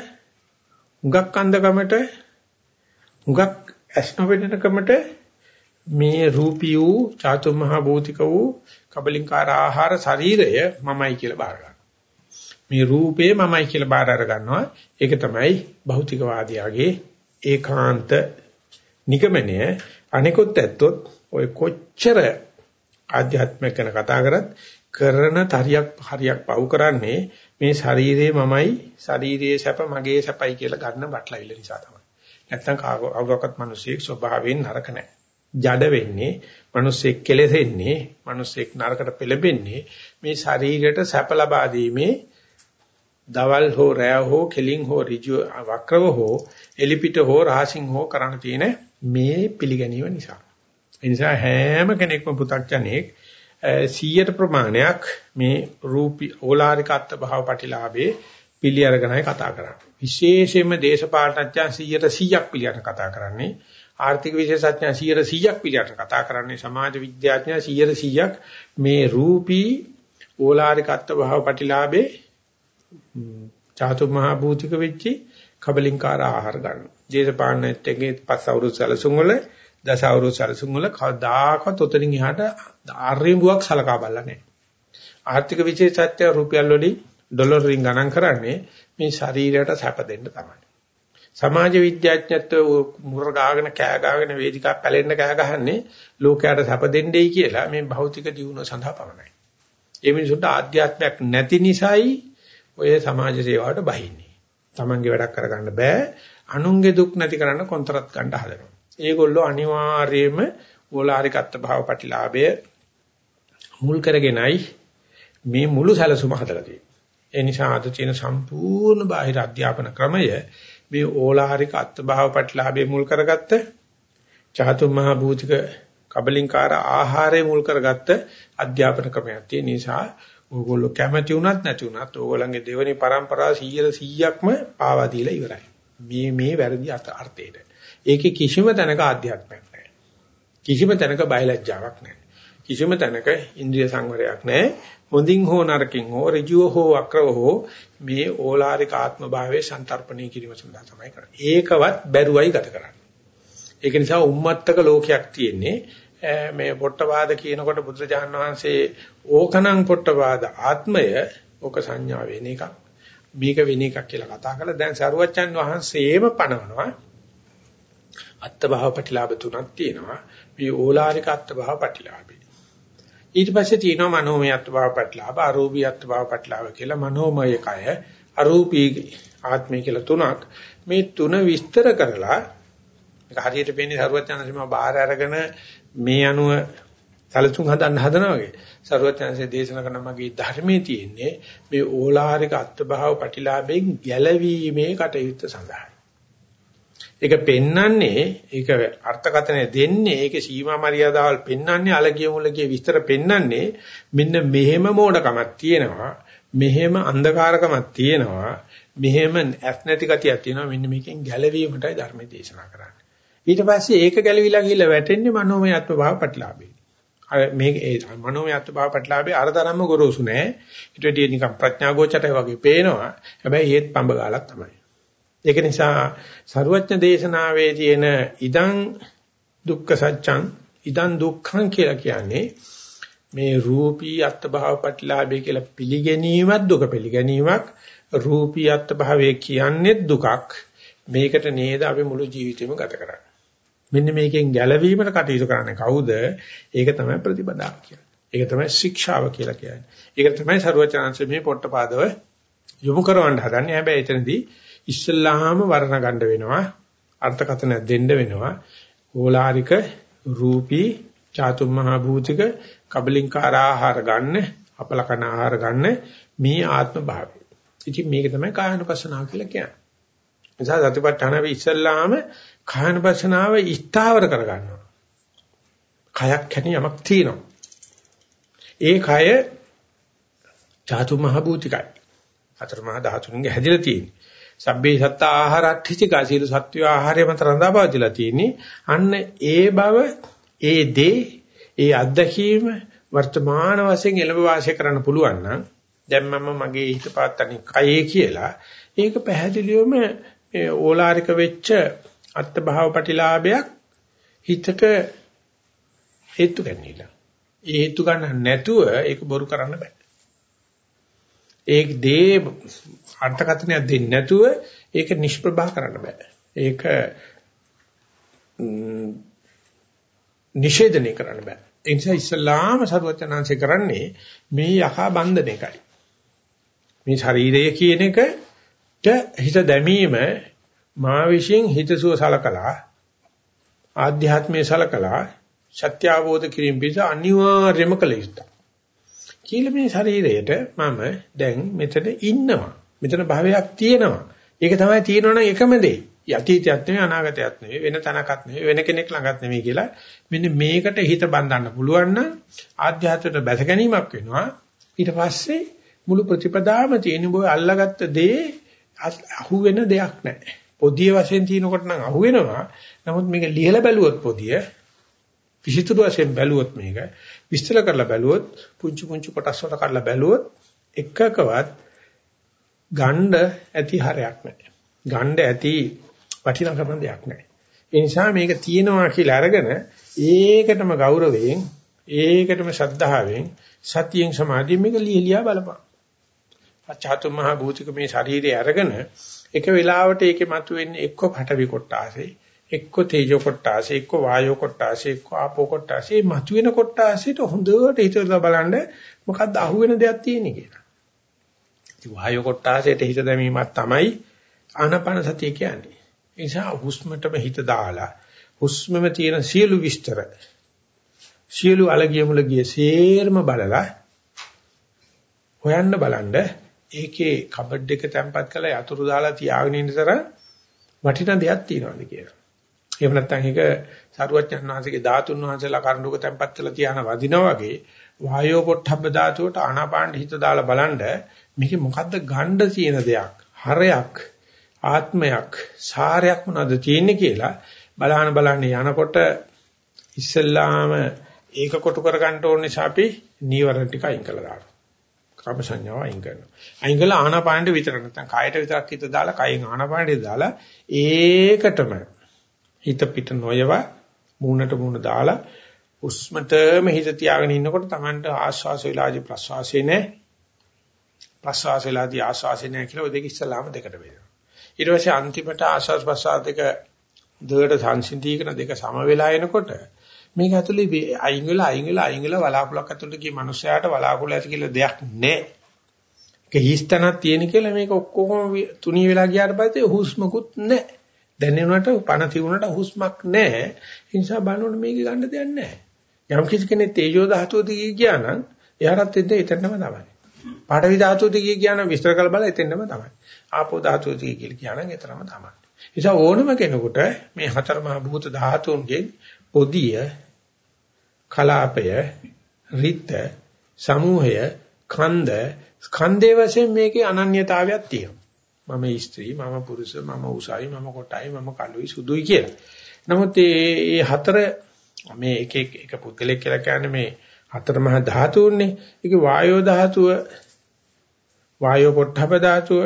මුගක් අන්ධකමට මුගක් ඇස්නොවෙන්නකමට මේ රූපී වූ චාතුම්මහා භූතික වූ කබලින්කාර ආහාර ශරීරය මමයි කියලා බාර ගන්නවා. මේ රූපේ මමයි කියලා බාර අර ගන්නවා. ඒක තමයි භෞතිකවාදියාගේ ඒකාන්ත නිගමනය. අනිකුත් ඇත්තොත් ඔය කොච්චර ආධ්‍යාත්මික ගැන කතා කරත් කරන තරියක් හරියක් පවු කරන්නේ මේ ශරීරේ මමයි ශරීරයේ සැප මගේ සැපයි කියලා ගන්න බටලවිල නිසා තමයි. නැත්තම් කවුරක්වත් මිනිස්සෙක් ස්වභාවයෙන් නරක නැහැ. ජඩ වෙන්නේ, මිනිස්සෙක් කෙලෙසෙන්නේ, මිනිස්සෙක් නරකට පෙළඹෙන්නේ මේ ශරීරයට සැප ලබා දීමේ දවල් හෝ රෑ හෝ කෙලින් හෝ ඍජු වක්‍රව හෝ එලිපිට හෝ රහසින් හෝ කරණ තියෙන මේ පිළිගැනීම නිසා. ඒ නිසා හැම කෙනෙක්ම පු탁ජනෙක් 100ට ප්‍රමාණයක් මේ රූපී ඕලාරික අත්ත භාව පටිලාභේ පිළි අරගෙනයි කතා කරන්නේ. විශේෂයෙන්ම දේශපාලනඥයන් 100ට 100ක් පිළිගන්න කතා කරන්නේ. ආර්ථික විශේෂඥ 100%ක් පිළියට කතා කරන්නේ සමාජ විද්‍යාඥයා 100%ක් මේ රූපී ඕලාරිකත්ව භාව ප්‍රතිලාභේ චාතු මහා භූතික වෙච්චි කබලින්කාර ආහාර ගන්න. දේශපාලනයේත් එකේ පස් අවුරුදු සැලසුම් වල දස අවුරුදු සැලසුම් වල කවදාකවත් උතරින් එහාට ආර්යඹුවක් සලකා බලලා නැහැ. ආර්ථික විශේෂඥ රුපියල් වලින් ඩොලර් වලින් ගණන් කරන්නේ මේ ශරීරයට සැප දෙන්න තමයි. සමාජ විද්‍යාඥත්ව මුර ගාගෙන කෑ ගාගෙන වේදිකා පැලෙන්න කෑ ගහන්නේ ලෝකයට සැප දෙන්නේයි කියලා මේ භෞතික දියුණුව සඳහා පමණයි. ඒ මිනිසුන්ට ආධ්‍යාත්මයක් නැති නිසායි ඔය සමාජ සේවාවට බහින්නේ. Tamange වැඩක් කරගන්න බෑ. අනුන්ගේ දුක් නැති කරන්න කොන්තරත් ගන්න හදනවා. ඒගොල්ලෝ අනිවාර්යයෙන්ම ඕලාරිකත්ව භාව ප්‍රතිලාභය මුල් කරගෙනයි මේ මුළු සැලසුම හදලා තියෙන්නේ. ඒ නිසා අද තියෙන සම්පූර්ණ බාහිර අධ්‍යාපන ක්‍රමය මේ ඕලාරික අත්භාව ප්‍රතිලාභයේ මුල් කරගත්ත චාතුම් මහ භූතික කබලින්කාර ආහාරය මුල් කරගත්ත අධ්‍යාපන ක්‍රමයක් තියෙන නිසා ඕගොල්ලෝ කැමති වුණත් නැති වුණත් ඕගොල්ලන්ගේ දෙවෙනි પરම්පරාව 100%ක්ම පාවා දීලා ඉවරයි. මේ මේ වැරදි අර්ථයට. ඒකේ කිසිම තැනක ආධ්‍යාත්මයක් නැහැ. කිසිම තැනක බයලජ්ජාවක් නැහැ. කිසිම තැනක ඉන්ද්‍රිය සංවරයක් නැහැ. හොඳින් හෝ නරකින් හෝ ඍජුව හෝ වක්‍රව හෝ මේ ඕලාරික ආත්ම භාවයේ සංතරපණය කිරීම සඳහා තමයි කරන්නේ. ඒකවත් බැරුවයි ගත කරන්නේ. ඒක නිසා උම්මත්තක ලෝකයක් තියෙන්නේ මේ පොට්ටවාද කියනකොට බුදුරජාණන් වහන්සේ ඕකනම් පොට්ටවාද ආත්මය ඕක සංඥා වෙන එකක්. මේක වෙන එකක් කියලා කතා කළා. දැන් සරුවච්චන් වහන්සේම පනවනවා. අත්භාව ප්‍රතිලාභ තුනක් තියෙනවා. මේ ඕලාරික අත්භාව ප්‍රතිලාභය. ඊට පස්සේ තියෙනවා මනෝමය අත්භාව පැටලාව අරූපී අත්භාව පැටලාව කියලා මනෝමය කය අරූපී ආත්මය කියලා තුනක්. මේ තුන විස්තර කරලා මේක හරියට වෙන්නේ සරුවචනසීම බාහිර අරගෙන මේ අනුව සැලසුම් හදන්න හදනවා වගේ. සරුවචනසේ දේශනා කරන මගේ ධර්මයේ තියෙන්නේ මේ ඕලාරික අත්භාව පැටිලාභයෙන් ගැලවීමේ කටයුත්ත සඳහායි ඒක පෙන්නන්නේ ඒක අර්ථකථනය දෙන්නේ ඒකේ සීමා මරියාදාවල් පෙන්නන්නේ අලගිය මුලගිය විස්තර පෙන්නන්නේ මෙන්න මෙහෙම මෝඩකමක් තියෙනවා මෙහෙම අන්ධකාරකමක් තියෙනවා මෙහෙම ඇස් නැති ගතියක් තියෙනවා මෙන්න මේකෙන් ගැලවීමටයි ධර්මයේ දේශනා කරන්නේ. ඊට පස්සේ ඒක ගැලවිලා ගිහිල්ලා වැටෙන්නේ මනෝමය අත්ව භාව ප්‍රතිලාභේ අර මේ මනෝමය අත්ව භාව ප්‍රතිලාභේ අරතරම්ම ගොරෝසු නෑ. ඊට වැඩිය නිකන් ප්‍රඥා ගෝචරය වගේ පේනවා. හැබැයි ඒත් පඹ ගාලක් තමයි. ඒක නිසා සරුවඥ දේශනාවේ තියෙන ඉදං දුක්ඛ සත්‍යං ඉදං දුක්ඛං කියලා කියන්නේ මේ රූපී අත්භාව ප්‍රතිලාභය කියලා පිළිගැනීමක් දුක පිළිගැනීමක්. රූපී අත්භාවය කියන්නේ දුකක්. මේකට නේද අපි මුළු ජීවිතේම ගත කරන්නේ. මෙන්න මේකෙන් ගැලවීමට කටයුතු කරන්නේ කවුද? ඒක තමයි ප්‍රතිපදාව කියන්නේ. ඒක තමයි ශික්ෂාව කියලා කියන්නේ. ඒක තමයි ਸਰවචාන්ස මේ පොට්ටපාදව යොමු කරවන්න හදන්නේ. හැබැයි එතනදී ඉස්සල්ලාම වර්ණ ගන්න වෙනවා අර්ථකථනයක් දෙන්න වෙනවා ඕලාරික රූපී චාතුම් මහා භූතික කබලින්කාර ආහාර ගන්න අපලකන ආහාර ගන්න මේ ආත්ම භාවය. ඉතින් මේක තමයි කායනුපස්සනාව කියලා කියන්නේ. නිසා සතිපට්ඨාන වෙ ඉස්සල්ලාම කායනුපස්සනාව ස්ථාවර කරගන්නවා. කයක් හැටි යමක් තියෙනවා. ඒ කය චාතුම් මහා භූතිකයි. හතර මහා ධාතුන්ගේ හැදිලා තියෙන්නේ. සබ්බේ සත්ත ආහාරට්ඨිචිකා සීල සත්‍ය ආහාරය මත රඳාපවතිලා තියෙන්නේ. අන්න ඒ බව ඒ දේ ඒ අත්දැකීම වර්තමාන වශයෙන් එළඹ වාසය කරන්න පුළුවන් නම් දැන් මම මගේ හිත පාත්තන්නේ කයේ කියලා ඒක පැහැදිලිවම මේ ඕලාරික වෙච්ච අත්භාව ප්‍රතිලාභයක් හිතට හේතු ගන්නilla. ඒ හේතු ගන්න නැතුව ඒක බොරු කරන්න බෑ. ඒ දේ අර්ථකථනයක් දෙන්නේ නැතුව ඒක නිෂ්ප්‍රභා කරන්න බෑ. ඒක නිෂේධනය කරන්න බෑ. ඒ නිසා ඉස්ලාම සරුවචනාංශය කරන්නේ මේ යහා බන්ධන එකයි. මේ ශරීරය කියන එකට හිත දැමීම මා විශ්ින් හිතසුව සලකලා ආධ්‍යාත්මයේ සලකලා සත්‍ය අවබෝධ කිරීම පිණිස අනිවාර්යම කළ යුතුයි. කියලා මේ ශරීරයට මම දැන් මෙතන ඉන්නවා. මෙතන භාවයක් තියෙනවා. ඒක තමයි තියෙනවනම් එකම දේ. යතීතයක් නෙවෙයි අනාගතයක් නෙවෙයි වෙන තැනකත් නෙවෙයි වෙන කෙනෙක් ළඟත් නෙවෙයි කියලා මෙන්න මේකට හිත බඳන්න පුළුවන් නම් ආධ්‍යාත්මයට බැස ගැනීමක් වෙනවා ඊට පස්සේ මුළු ප්‍රතිපදාම තියෙන බෝ අල්ලාගත්ත දේ අහු වෙන දෙයක් නැහැ පොදිය වශයෙන් තියෙනකොට නම් අහු වෙනවා නමුත් මේක ලියලා බැලුවොත් පොදිය විචිතුරු වශයෙන් බැලුවොත් මේක විස්තර කරලා බැලුවොත් පුංචි පුංචි කොටස් වලට කඩලා බැලුවොත් එකකවත් ගණ්ඩ ඇති හරයක් නැහැ ගණ්ඩ ඇති වටිනාකම දෙයක් නැහැ. ඒ නිසා මේක තියෙනවා කියලා අරගෙන ඒකටම ගෞරවයෙන් ඒකටම ශ්‍රද්ධාවෙන් සතියෙන් සමාධියෙන් මේක ලියලියා බලපන්. පච්චාතු මහ භූතික මේ ශරීරය අරගෙන එක වෙලාවට ඒකේ මතුවෙන්නේ එක්ක පඨවි කොටාසේ එක්ක තේජෝ කොටාසේ එක්ක වායෝ කොටාසේ එක්ක ආපෝ කොටාසේ මතුවෙන කොටාසේට හොඳට හිතලා බලන්න මොකද්ද අහුවෙන දෙයක් තියෙන්නේ කියලා. ඉතින් වායෝ කොටාසේට හිත දැමීමක් තමයි ආනපන සතිය කියන්නේ. ඒ නිසා හුස්මටම හිත දාලා හුස්මෙම තියෙන සියලු විස්තර සියලු අලගිය මුලගිය සේරම බලලා හොයන්න බලන්න ඒකේ කබඩ් එක තැම්පත් කරලා යතුරු දාලා තියාගෙන ඉන්න තරම් වටිනා දෙයක් තියෙනවාද කියලා. එහෙම නැත්නම් ඒක සරුවච්චන් වහන්සේගේ ධාතුන් වහන්සේලා කරුණුක තැම්පත් කරලා තියාන වදිනා වගේ වායෝ පොට්ටබ්බ ධාතුවට ආනාපාන හිත දාලා බලන්න මේකේ මොකද්ද ගණ්ඩ තියෙන දෙයක් හරයක් ආත්මයක් සාරයක් මොනවද තියෙන්නේ කියලා බලහන බලන්න යනකොට ඉස්සෙල්ලාම ඒක කොටු කර ගන්න ඕන නිසා අපි නීවරණ ටික අයින් කළා දානවා. කාම සංඥාව අයින් කරනවා. අයින් කළා ආනාපානෙ විතර නැත්නම් කායට විතරක් හිත දාලා කයෙන් ආනාපානෙ දාලා ඒකටම හිත පිට නොයව මූණට මූණ දාලා උස්මතම හිත තියාගෙන ඉන්නකොට Tamanට ආශ්වාස වේලාදී ප්‍රශ්වාසය නැහැ. ප්‍රශ්වාස වේලාදී ආශ්වාසය නැහැ කියලා ඔය දෙක ඉස්සලාම දෙකට බෙදෙනවා. ඊට පස්සේ අන්තිමට ආශාස් ප්‍රසාර දෙක දෙකට සංසිඳීකන දෙක සම වෙලා එනකොට මේක ඇතුලේ අයින් වෙලා අයින් වෙලා අයින් වෙලා වලාකුලක් ඇතුලට ගිය මනුස්සයාට වලාකුල ඇති කියලා දෙයක් නැහැ. ඒක හිස්තනක් තියෙන කියලා මේක ඔක්කොම තුනී වෙලා ගියාට පස්සේ හුස්මකුත් නැහැ. දැනෙනවට පණ තිබුණට හුස්මක් නැහැ. ඒ නිසා බලනකොට මේක ගන්න දෙයක් නැහැ. යම් කිසි කෙනෙක් තේජෝ ධාතුව දිගේ ගියා නම් එයාටත් එතෙන්ම තමයි. පාඨවි ධාතුව දිගේ ගියා නම් විස්තර කළ බලලා එතෙන්ම තමයි. ආපෝ ධාතුව දිගේ කියලා කියනනම් ඒතරම තමයි. නිසා ඕනම කෙනෙකුට මේ හතර මහා භූත ධාතුන්ගෙන් පොදිය කලාපය රිත සමූහය කන්ද ස්කන්ධේ වශයෙන් මේකේ අනන්‍යතාවයක් තියෙනවා. මම ස්ත්‍රී මම පුරුෂ මම උසයි මම කොටයි මම කළුයි සුදුයි කියලා. නමුත් මේ හතර මේ එක එක එක පුද්ගලෙක් කියලා කියන්නේ මේ හතර මහා ධාතුන්නේ. ඒක වායෝ ධාතුව වායෝ පොට්ටප ධාතුව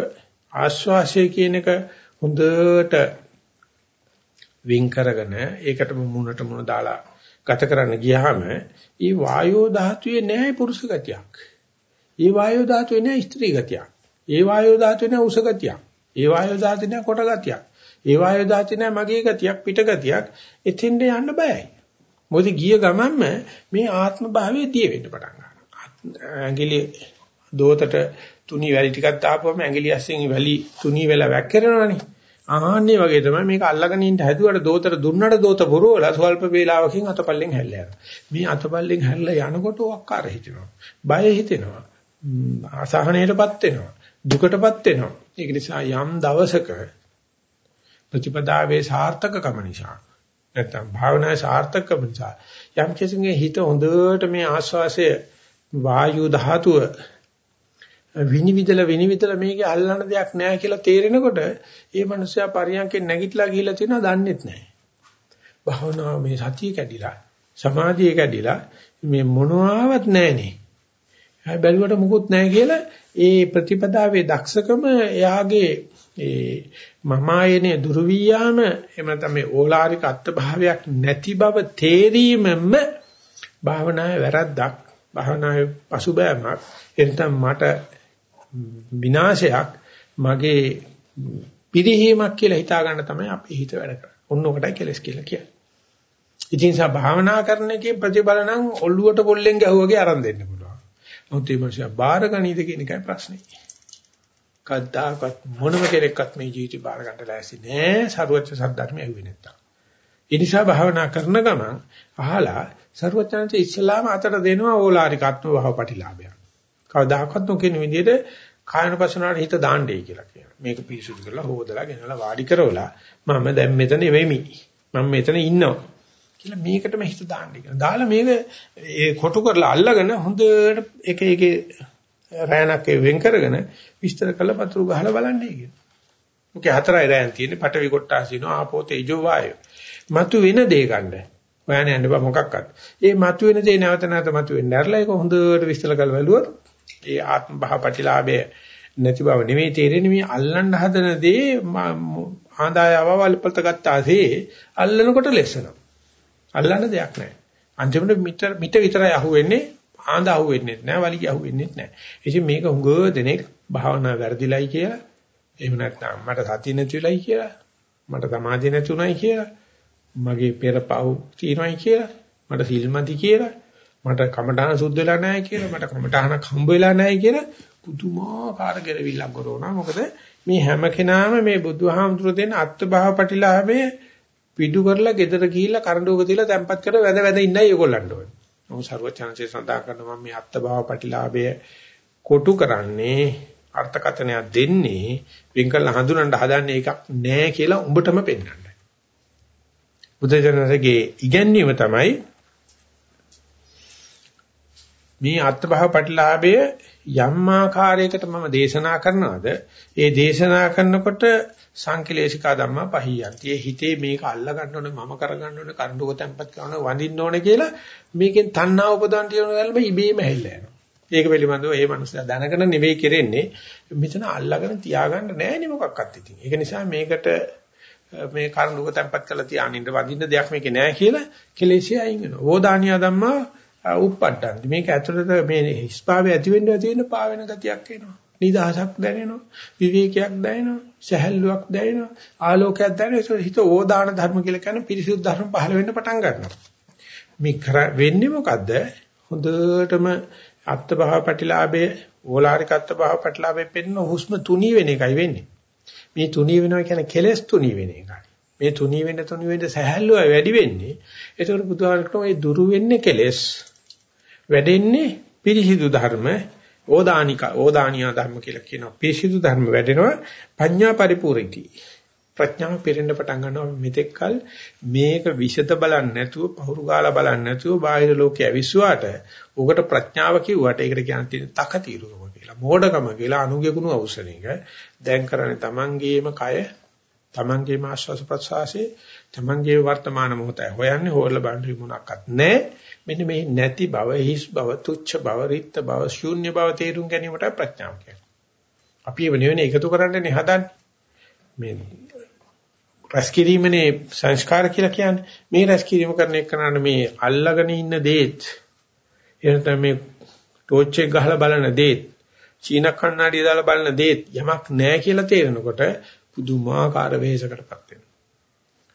ආශ්වාසය කියන එක හොඳට වින් කරගෙන ඒකට මුණට මුණ දාලා ගත කරන්න ගියාම ඒ වායෝ ධාතුවේ නැහැ පුරුෂ ගතියක්. ඒ වායෝ ධාතුවේ නැහැ ස්ත්‍රී ගතියක්. ඒ වායෝ ධාතුවේ නැහැ උස ගතියක්. ඒ වායෝ ධාතුවේ නැහැ කොට ගතියක්. ඒ වායෝ ධාතුවේ නැහැ මගේ ගතියක් පිට ගතියක්. එතෙන්ට යන්න බයයි. මොකද ගිය ගමන්ම මේ ආත්ම භාවයේ දිය වෙන්න පටන් ගන්නවා. ඇඟිලි දෝතට තුනි වැලි ටිකක් දාපුවම ඇඟිලි ඇස්සෙන් වැලි තුනි වෙලා වැක්කිරෙනවනේ. ආහන්නේ වගේ තමයි මේක අල්ලගෙන ඉන්න හැදුවට දෝතට දුන්නට දෝත පුරවලා ස්වල්ප වේලාවකින් අතපල්ලෙන් හැල්ලා යනවා. මේ අතපල්ලෙන් හැල්ලා යනකොට ඔක්කාර හිතෙනවා. බය හිතෙනවා. අසහනයටපත් වෙනවා. දුකටපත් වෙනවා. ඒක නිසා යම් දවසක ප්‍රතිපදාවේ සාර්ථකකම නිසා නැත්නම් භාවනාවේ සාර්ථකකම නිසා යම් කෙනෙකුගේ හිත හොඳට මේ ආස්වාසය වායු ධාතුව විනිවිදලා විනිවිදලා මේකේ අල්ලන්න දෙයක් නැහැ කියලා තේරෙනකොට ඒ මනුස්සයා පරියන්කෙන් නැගිටලා ගිහිල්ලා තියෙනවා දන්නෙත් නැහැ. භාවනාව මේ සතිය කැඩිලා සමාධිය කැඩිලා මේ මොනවාවත් නැහනේ. හැබැයි බැලුවට මුකුත් නැහැ කියලා ඒ ප්‍රතිපදාවේ දක්ෂකම එයාගේ ඒ මමායනේ දුරු වියාම එහෙම තමයි ඕලාරික අත්භාවයක් නැති බව තේරීමම භාවනාවේ වැරද්දක් භාවනාවේ පසුබෑමක් එතන මට විනාශයක් මගේ පිරිහීමක් කියලා හිතා ගන්න තමයි අපි හිත වැඩ කරන්නේ. ඔන්න ඔකටයි කෙලස් කියලා කියන්නේ. ඉතින් සා භාවනා කරන එකේ ප්‍රතිඵල නම් ඔළුවට පොල්ලෙන් ගැහුවාගේ අරන් දෙන්න පුළුවන්. මොකද මේ මාසය බාර ගනීද කියන එකයි ප්‍රශ්නේ. කද්දාකත් මොනම කෙනෙක්වත් මේ ජීවිතේ බාර ගන්න ලෑස්ති නෑ සරුවච්ච සද්ධර්මය ඇහුවේ නැත්තම්. ඒ නිසා භාවනා කරන ගමන් අහලා සරුවච්චන්ට ඉස්ලාම අතට දෙනවා ඕලාරිකත්ව භවපටිලාභයක්. කවදාකවත් නොකියන විදිහට කායනපසනාවට හිත දාන්නයි කියලා කියනවා. මේක පිරිසුදු කරලා හොදලා ගෙනලා වාඩි කරවලා මම දැන් මෙතන වෙමි. මම මෙතන ඉන්නවා. කියලා මේකටම හිත දාන්නයි කියලා. දාලා මේක ඒ කොටු කරලා අල්ලගෙන හොඳට එක එක රෑනක් වෙන් කරගෙන විස්තර කරලා පතුරු ගහලා බලන්නයි කියනවා. මොකද හතරයි රෑන් තියෙන්නේ පටවි කොට්ටාසිනෝ ආපෝ තේජෝ වායෝ. මතු වෙන දේ ගන්න. හොයන්න යන්න බෑ මොකක්වත්. ඒ මතු වෙන දේ නැවත නැවත මතු වෙන්න ඇරලා ඒක හොඳට විස්තර කරලා බලුවොත් ඒ ආත්ම භාවපටිලාභය නැති බව නෙමෙයි තේරෙන්නේ. මේ අල්ලන්න හදන දේ ආදායව වල්පත ගත්තාසේ අල්ලනකොට ලෙසනවා. අල්ලන්න දෙයක් නැහැ. අන්තිමට මිට මිට විතරයි අහුවෙන්නේ. ආඳ අහුවෙන්නේ නැහැ. වලිගය අහුවෙන්නේ නැහැ. ඉතින් මේක හුඟ දෙනෙක් භාවනා වැරදිලයි කියලා. එහෙම නැත්නම් මට සතිය නැතිලයි කියලා. මට සමාධිය නැතුණයි කියලා. මගේ පෙරපව් තියෙනයි කියලා. මට සිල්මති කියලා. මට කමඨාන සුද්ධ වෙලා නැහැ කියලා මට කමඨානක් හම්බ වෙලා නැහැ කියලා පුදුමාකාර ගැරවිල්ලක් කරනවා මොකද මේ හැම කෙනාම මේ බුදුහාමුදුරු දෙන අත්භව පටිලාභයේ පිටු කරලා gedara ගිහිල්ලා කරඬුවක තියලා තැම්පත් කර වැද වැද ඉන්නයි ඒගොල්ලන්ට ඕනේ. මොහොත ਸਰවචනසේ සඳහන් කරනවා මම මේ අත්භව පටිලාභය කොටු කරන්නේ අර්ථකථනයක් දෙන්නේ වින්කල් හඳුනන්න හදන්නේ එකක් නෑ කියලා උඹටම පෙන්වන්නයි. බුදුජනකගේ ඉගැන්වීම තමයි මේ අත්භව ප්‍රතිලාභය යම් ආකාරයකට මම දේශනා කරනවාද ඒ දේශනා කරනකොට සංකලේශිකා ධම්මා පහියන්ති. ඒ හිතේ මේක අල්ලා ගන්න ඕනේ මම කර ගන්න ඕනේ කරඬුක තැම්පත් කරන වඳින්න ඕනේ කියලා මේකෙන් තණ්හා උපදන් තියෙන ගල්ම ඉබේම හැල්ලා යනවා. ඒක පිළිබඳව ඒ මනුස්සයා දැනගෙන නෙවෙයි කරන්නේ මෙතන අල්ලාගෙන තියාගන්න නෑනේ මොකක්වත් ඉතින්. ඒක නිසා මේකට මේ කරඬුක තැම්පත් කරලා තියානින්න වඳින්න දෙයක් මේකේ නෑ කියලා කෙලෙසිය අයින් වෙනවා. ඕදානියා ධම්මා උප්පට්ටන්ති. මේක ඇතුළත මේ හිස්පාවේ ඇති වෙන්න ඇති වෙන්න පාවෙන ගතියක් එනවා. නිදහසක් දැනෙනවා. විවේකයක් දැනෙනවා. සැහැල්ලුවක් දැනෙනවා. ආලෝකයක් දැනෙනවා. ඒක හිත ඕදාන ධර්ම කියලා කියන පිරිසිදු ධර්ම පහළ වෙන්න පටන් ගන්නවා. මේ වෙන්නේ මොකද්ද? හොඳටම අත්භව ප්‍රතිලාභයේ ඕලාරික අත්භව ප්‍රතිලාභයේ පෙන්න හුස්ම තුනී වෙන එකයි වෙන්නේ. මේ තුනී වෙනවා කියන්නේ කෙලස් තුනී වෙන එකයි. මේ තුනී වෙන්න තුනී වෙන්න සහැල්ලුව වැඩි වෙන්නේ. ඒකට බුදුහාරකට ওই දුරු වෙන්නේ කෙලස් වැඩෙන්නේ පිරිසිදු ධර්ම ඕදානික ඕදානියා ධර්ම කියලා කියනවා. පිරිසිදු ධර්ම වැඩෙනවා පඤ්ඤා පරිපූර්ණිතී. ප්‍රඥාව පිරෙන්න පටන් ගන්නවා මෙතෙක්කල් මේක විෂත බලන්නේ නැතුව පහුරු ගාලා බලන්නේ නැතුව බාහිර ලෝකයේ ඇවිස්සුවාට උකට ප්‍රඥාව කිව්වට ඒකට කියන්නේ තකතිරුකම කියලා. මෝඩකම කියලා අනුගයකුණු අවශ්‍යන එක. දැන් කරන්නේ Tamangeema කය Tamangeema ආශ්වාස ප්‍රශ්වාසයේ Tamange වර්තමාන මොහොතයි හොයන්නේ හොයලා බලන්න මොනක්වත් නැහැ. මෙන්න මේ නැති බව, හිස් බව, තුච්ඡ බව, රිත්ත බව, ශූන්‍ය බව තේරුම් ගැනීමට ප්‍රඥාව කියන්නේ. අපි ඒව නෙවෙයි එකතු කරන්නනේ හදන්නේ. මේ රැස්කිරීමනේ සංස්කාර කියලා කියන්නේ. මේ රැස්කිරීම කරන එකනට මේ අල්ලගෙන ඉන්න දේත් එහෙනම් මේ ටෝච් එක ගහලා බලන දේත් චීන කණ්ණාඩිය දාලා බලන දේත් යමක් නැහැ කියලා තේරෙනකොට පුදුමාකාර වෙහෙසකටපත් වෙනවා.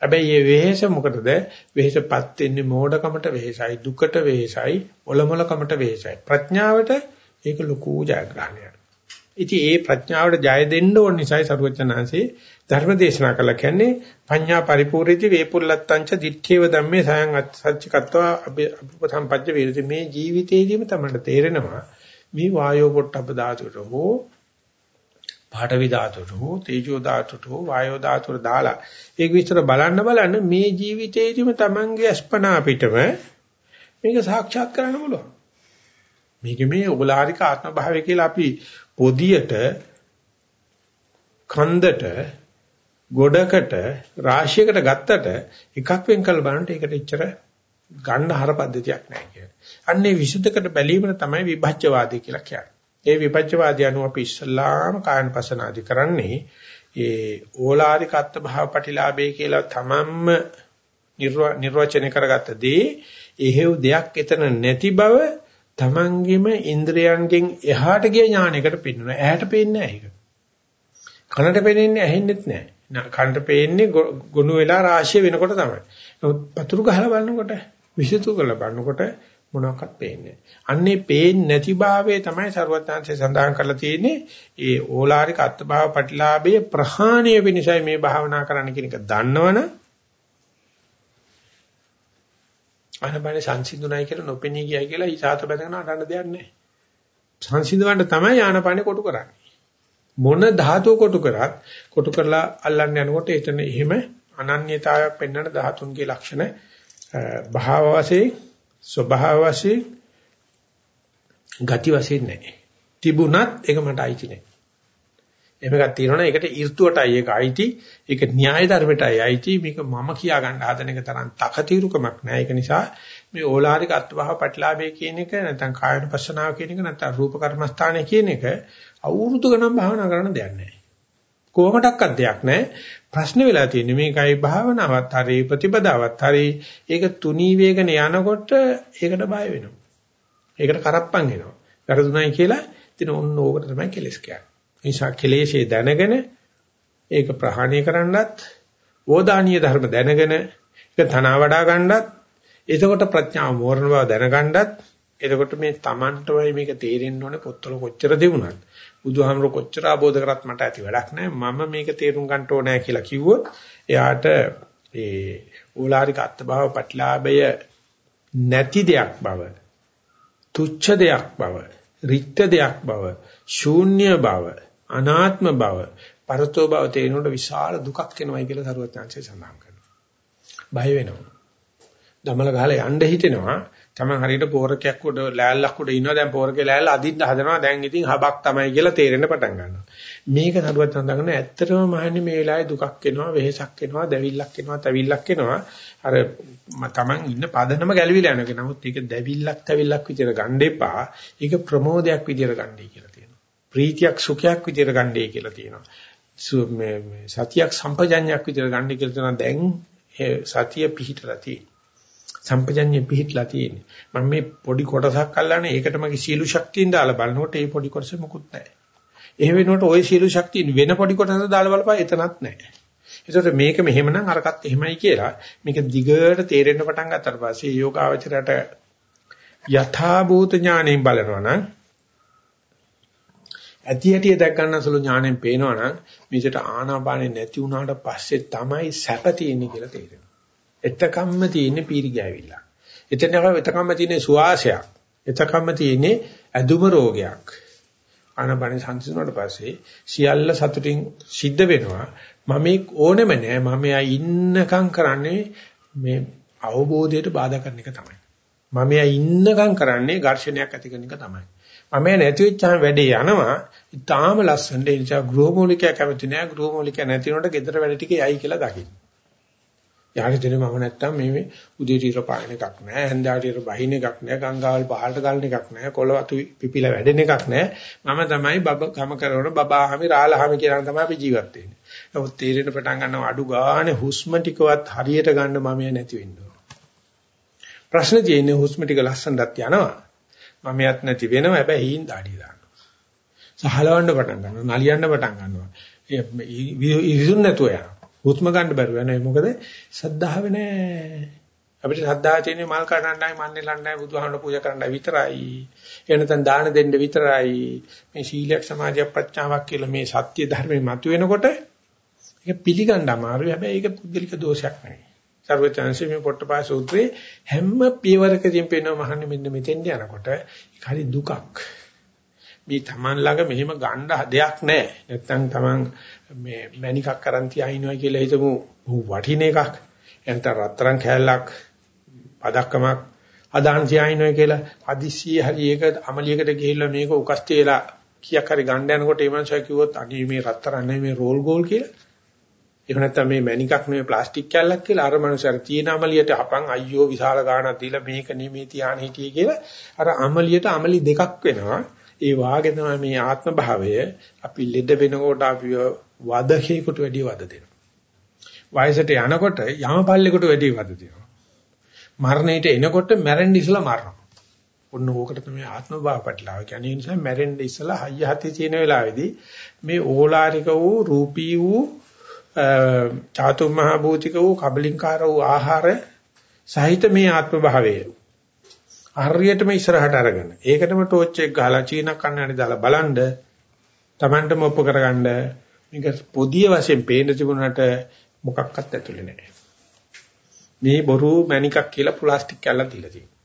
හැබැයි මේ වෙහෙස මොකටද? වෙහෙසපත් වෙන්නේ මෝඩකමට වෙහෙසයි, දුකට වෙහෙසයි, ඔලොමලකමට වෙහෙසයි. ප්‍රඥාවට ඒක ලොකු ජයග්‍රහණයක්. ඉතින් ඒ ප්‍රඥාවට ජය දෙන්න ඕන නිසායි සරුවචනාංශේ ධර්ම දේශනා කළා කියන්නේ පඤ්ඤා පරිපූර්ණිති වේපුල්ලත්තංච දිත්තේව ධම්මේ සයන් සච්චිකත්වා අපුපසම්පජ්ජ වේරති මේ ජීවිතේදීම තමයි තේරෙනවා මේ වායෝ පොට්ටබ්බ ධාතුවට හෝ පාඨවි ධාතුවට හෝ තේජෝ ධාතුවට හෝ වායෝ ධාතුවට දාලා ඒක විස්තර බලන්න බලන්න මේ ජීවිතේදීම Tamange අස්පනා පිටම මේක සාක්ෂාත් කරන්න පුළුවන් මේක මේ ඕලාරික ආත්ම භාවය කියලා අපි පොදියට කන්දට ගොඩකට රාශියකට ගත්තට එකක් වෙන් කළ බලනට ඒකට එච්චර ගන්න හර පද්ධතියක් නැහැ කියන්නේ. අන්නේ විසුද්ධකට බැලීමන තමයි විභජ්‍යවාදී කියලා කියන්නේ. ඒ විභජ්‍යවාදී අනුව අපි ඉස්සල්ලාම කායන පසනාදි කරන්නේ ඒ ඕලාරික අත්ත භාව පටිලාභේ කියලා තමන්ම නිර්වචනය කරගත්ත දේ එහෙව් දෙයක් එතන නැති බව තමන්ගෙම ඉන්ද්‍රයන්ගෙන් එහාට ගිය ඥානයකට පෙන්වනවා. ඇහැට පේන්නේ නැහැ ඒක. කනට පේන්නේ ඇහෙන්නෙත් නැහැ. කණ්ඩ පේන්නේ ගොනු වෙලා රාශිය වෙනකොට තමයි. නමුත් පතුරු ගහලා බලනකොට විසිතු කරලා බලනකොට මොනවාක්වත් පේන්නේ අන්නේ පේන්නේ නැති භාවයේ තමයි ਸਰවඥාන්සේ සඳහන් කරලා තියෙන්නේ. ඒ ඕලාරික අත්භාව ප්‍රතිලාභයේ ප්‍රහාණය වෙනසයි මේ භාවනා කරන්න කියන එක දන්නවනම් අනබනේ සංසිඳුණයි කියලා නොපෙනී ගියයි කියලා ඊසాత බඳගෙන අඬන්න දෙයක් නැහැ. සංසිඳවන්න තමයි ආනපානේ කොටු කරන්නේ. මොන ධාතුව කොටු කරත් කොටු කරලා අල්ලන්න යනකොට එතන එහෙම අනන්‍යතාවයක් පෙන්වන ධාතුන්ගේ ලක්ෂණ භාව වශයෙන් ස්වභාව වශයෙන් ගති වශයෙන් නැහැ. තිබුණත් ඒක මට අයිති නැහැ. එහෙම එකක් තියෙනවනේ ඒකට ඍතුවටයි ඒක අයිති. ඒක න්‍යාය ධර්මයටයි අයිති. මේක මම කියා ගන්න හදන එක තරම් තකතිරුකමක් නෑ ඒක නිසා මේ ඕලාරික අත්වහ පටලාභය කියන එක නැත්නම් කායනුපස්සනාව කියන එක නැත්නම් රූප කර්මස්ථානය කියන එක අවුරුදු ගණන් භාවනා කරන දෙයක් නෑ කොහොමඩක්වත් දෙයක් නෑ ප්‍රශ්න වෙලා තියෙන්නේ. මේකයි භාවනාවත් හරි ප්‍රතිපදාවත් හරි. ඒක තුනී වේගන යනකොට ඒකට බය වෙනවා. ඒකට කරප්පන් එනවා වැරදුණයි කියලා ඉතින් ඔන්න ඕකට තමයි කෙලස් කියන්නේ. නිසා කෙලෙෂේ දැනගෙන ඒක ප්‍රහාණය කරන්නත් ඕදානීය ධර්ම දැනගෙන ඒක තනවා වඩා ගන්නත් එතකොට ප්‍රඥාව මෝරණ බව දැනගන්නත් එතකොට මේ Tamanටමයි මේක තේරෙන්න ඕනේ පොත්වල කොච්චර තිබුණත්. බුදුහාමර කොච්චර ආબોධ කරත් මට ඇති වැඩක් නැහැ මම මේක තේරුම් ගන්න ඕනේ කියලා කිව්වොත් එයාට ඒ ඕලාරික අත්භව පටලාභය නැති දෙයක් බව තුච්ඡ දෙයක් බව රික්ත දෙයක් බව ශූන්‍ය බව අනාත්ම බව පරතෝ බව තේනොට විශාල දුකක් එනවයි කියලා සරුවත්ංශය සඳහන් කරනවා. බය වෙනවා. දමල ගහලා යන්න හිතෙනවා. Taman හරියට පෝරකයක් උඩ ලෑල්ලක් උඩ ඉන්නවා. දැන් පෝරකේ ලෑල්ල අදින්න හදනවා. දැන් ඉතින් හබක් තමයි කියලා තේරෙන්න පටන් ගන්නවා. මේක සරුවත් සඳහන් ඇත්තටම මහන්නේ මේ වෙලාවේ දුකක් එනවා, වෙහෙසක් එනවා, දැවිල්ලක් එනවා, තැවිල්ලක් එනවා. අර Taman ඉන්න පදනම ගැලවිලා යනවා. නමුත් ඒක දැවිල්ලක්, තැවිල්ලක් විදිහට ගන්න එපා. ඒක ප්‍රමෝදයක් විදිහට ගන්නයි කියලා. ප්‍රීතියක් සුඛයක් විදිහට ගන්නයි කියලා තියෙනවා. මේ සතියක් සම්පජඤ්ඤයක් විදිහට ගන්නයි කියලා තියෙනවා. දැන් සතිය පිහිටලා තියෙනවා. සම්පජඤ්ඤය පිහිටලා තියෙන්නේ. මම මේ පොඩි කොටසක් අල්ලන්නේ ඒකට මගේ සීළු ශක්තියෙන් දාලා බලනකොට ඒ පොඩි කොටස මොකුත් නැහැ. එහෙම වෙනකොට ওই සීළු ශක්තිය වෙන පොඩි කොටසක් දාලා බලපුවා එතනත් නැහැ. ඒකට මේක මෙහෙමනම් අරකට එහෙමයි කියලා මේක දිගට තේරෙන්න පටන් ගත්තට පස්සේ යෝගාවචරයට යථා භූත ඥාණයෙන් බලනවා නම් ඇති හැටි දැක් ගන්න සුළු ඥාණයෙන් පේනවනම් මේකට ආනාපානෙ නැති වුණාට පස්සේ තමයි සැප තියෙන්නේ කියලා තේරෙනවා. එතකම්ම තියෙන්නේ පීරි ගෑවිලා. එතන එතකම්ම තියෙන්නේ සුවාසයක්. එතකම්ම තියෙන්නේ ඇදුම රෝගයක්. ආනාපානෙ සංසිඳුණාට පස්සේ සියල්ල සතුටින් සිද්ධ වෙනවා. මම ඕනෙම නෑ මම ඉන්නකම් කරන්නේ මේ අවබෝධයට බාධා කරන එක තමයි. මම ඉන්නකම් කරන්නේ ඝර්ෂණයක් ඇති කරන එක තමයි. මම නැති වෙච්චාම වැඩේ යනවා. ඊටාම ලස්සනට ඒ නිසා ගෘහමූලිකයා කැමති නෑ ගෘහමූලිකයා නැති වුණොත් ගෙදර වැඩ ටික යයි කියලා දකින්න. යාට දෙන මම නැත්තම් මේ උදේට ඉර පායන එකක් නැහැ හැන්දෑවට ඉර බහින එකක් නැහැ ගංගාවල් පහළට ගලන එකක් නැහැ කොළවතු පිපිලා වැඩෙන එකක් නැහැ මම තමයි බබ ගම කරන බබාහමි රාලහමි කියලා තමයි අපි ජීවත් වෙන්නේ නමුත් තීරණ පටන් ගන්නවා අඩු ගානේ හුස්ම ටිකවත් හරියට ගන්න මම නැති වෙන්න ඕන ප්‍රශ්න තියෙන්නේ හුස්ම ටික ලස්සනට යනවා මමයක් නැති වෙනවා හැබැයි හීන් දාඩිය දානවා සහලවන්න පටන් ගන්නවා නලියන්න පටන් ගන්නවා ඒ ඉරිසුන් නැතුව යනවා හුස්ම ගන්න බැරුව යනවා. මොකද සද්ධාව නැහැ. අපිට සද්ධාව තියෙන්නේ මල් කඩන්නයි මන්නේ ලන්නයි බුදුහාමුදුරුවෝ පූජා කරන්නයි විතරයි. එනතන් දාන දෙන්න විතරයි. මේ සීලයක් සමාධියක් ප්‍රඥාවක් කියලා මේ සත්‍ය ධර්මෙ මතුවෙනකොට ඒක පිළිගන්න අමාරුයි. හැබැයි ඒක පුද්ගලික දෝෂයක් නෙවෙයි. සර්වචන්සේ මේ පොට්ටපා සූත්‍රයේ හැම පියවරකදීම පේනවා මහන්නේ මෙන්න මෙතෙන්ට යනකොට ඒක හරි දුකක්. මේ Taman ළඟ මෙහෙම ගන්න දෙයක් නැහැ. නැත්තම් Taman මේ මැනිකක් කරන් තියාිනවා කියලා හිතමු වටින එකක්. එතන රත්තරන් කෑල්ලක් පදක්කමක් අදාන තියාිනවා කියලා හදිස්සියේ හරි ඒක අමලියකට ගිහිල්ලා මේක උකස්තියලා කීයක් හරි ගන්න යනකොට ඒ මනුස්සයා කිව්වොත් අනේ මේ රත්තරන් නෙමෙයි මේ රෝල් ගෝල් කියලා. එහෙම නැත්නම් මේ මැනිකක් නෙමෙයි ප්ලාස්ටික් කෑල්ලක් කියලා අර මනුස්සයාට තියෙන අමලියට අපන් අයියෝ විශාල ගාණක් දීලා මේක නෙමෙයි තියාන හිටියේ කියලා අර අමලියට අමලි දෙකක් වෙනවා. ඒ වාගේ තමයි මේ ආත්ම භාවය අපි ලෙඩ වෙනකොට අපි වදකේකට වැඩි වද දෙනවා. වයසට යනකොට යමපල්ලෙකට වැඩි වද දෙනවා. මරණයට එනකොට මැරෙන්න ඉස්සලා මරනවා. ඔන්න ඕකට තමයි ආත්ම භාව පැටලාව කියන්නේ. ඒ නිසා මැරෙන්න ඉස්සලා හයිය හති තියෙන වෙලාවේදී මේ ඕලාරික වූ රූපී වූ චාතුම් මහ භූතික වූ කබලින්කාර වූ ආහාර සහිත මේ ආත්ම භාවය හරියටම ඉස්සරහට අරගෙන ඒකටම ටෝච් එක ගහලා චීන කන්නඩි දාලා බලන්න Tamanටම ඔප්පු කරගන්න මේක පොදිය වශයෙන් පේන්න තිබුණාට මොකක්වත් ඇතුලේ නැහැ. මේ බොරු මැණිකක් කියලා ප්ලාස්ටික් කැල්ලක් දීලා තියෙනවා.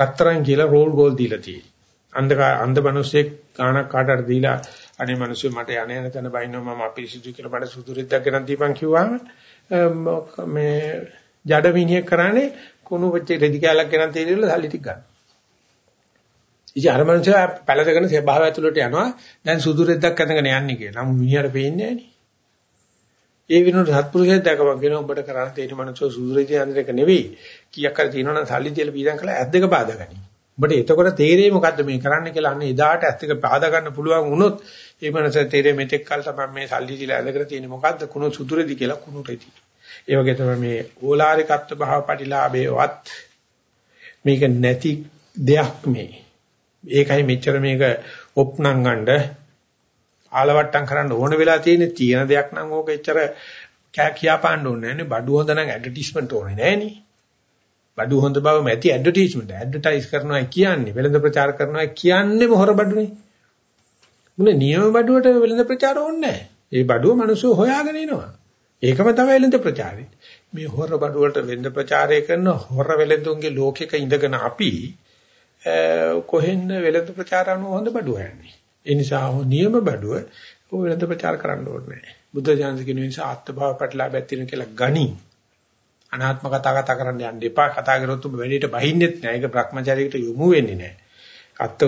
රත්තරන් කියලා රෝල් ගෝල් දීලා තියෙනවා. අන්ධකාර අන්ධ මිනිස්සෙක් ගානක් කාටට දීලා අනේ මිනිස්සු මට යණ යන තැන බයින්නවා මම අපිරිසිදු කියලා මට සුදු රෙද්දක් ගෙනත් දීපන් කිව්වම මේ ජඩ මිනිහෙක් කරන්නේ කුණු වෙච්ච රෙදි කැලක් ගෙනත් තේරිලා සල්ලි ටික ගන්න. ඉතින් අර මනුස්සයා පැලදගෙන ස්වභාවය ඇතුළට යනවා. දැන් සුදු රෙද්දක් අඳගෙන යන්නේ කියලා. නම් මිනිහට පේන්නේ නැහැ ඒ විනෝද සත්පුරුෂයෙක් දැකපන් කියන උඹට කරන්න තියෙන මනුස්සය සුදු රෙදි අඳින එක නෙවෙයි. කීයක් හරි තියෙනවනම් සල්ලි තියලා පීඩම් කළා ඇස් දෙක පාදගනි. උඹට එතකොට තේරෙයි මොකද්ද මේ කරන්න කියලා අන්න එදාට ඇස් දෙක පාද ගන්න පුළුවන් වුණොත් ඒ මනුස්සය තේරෙයි මෙතෙක් කල් තමයි මේ සල්ලි තියලා ඇඳගෙන තියෙන්නේ මොකද්ද කුණු සුදු රෙදි කියලා කුණු රෙදි. ඒ වගේ තමයි මේ ඕලාරිකත්ව භාව පටිලාභේවත් මේක නැති දෙයක් මේ. ඒකයි මෙච්චර මේක ඔප්නම් ගන්න ආලවට්ටම් කරන්න ඕන වෙලා තියෙන තියෙන දෙයක් නම් ඕක එච්චර කෑ කියා පාන්න ඕනේ නැහැ නේ බඩු හොඳ නම් ඇඩ්වර්ටයිස්මන්ට් ඕනේ නැහැ නේ බඩු හොඳ බව මැති ඇඩ්වර්ටයිස්මන්ට් ඇඩ්වර්ටයිස් කරනවා කියන්නේ වෙළඳ ප්‍රචාර කරනවා කියන්නේම හොර බඩුනේ. මුනේ නියම බඩුවට වෙළඳ ප්‍රචාර ඕනේ නැහැ. ඒ බඩුව මිනිස්සු හොයාගෙන එනවා ඒකම තමයි වෙළඳ ප්‍රචාරය. මේ හොර බඩු වලට වෙළඳ ප්‍රචාරය කරන හොර වෙළඳුන්ගේ ලෝකෙක ඉඳගෙන අපි කොහෙන්ද වෙළඳ ප්‍රචාර අනුව හොඳ බඩුව යන්නේ. ඒ නිසා නියම බඩුව ඔය වෙළඳ ප්‍රචාර කරන්න ඕනේ නැහැ. බුද්ධ ඥානද කියන නිසා ආත්මභාව පැටලාබැත් තියෙන කියලා ගනි. අනාත්ම කතා කතා කරන්න යන්න එපා. කතා කරොත් ඔබ වැඩේට බහින්නෙත් නැහැ. ඒක භ්‍රමචාරීකට යොමු වෙන්නේ නැහැ. අත්ත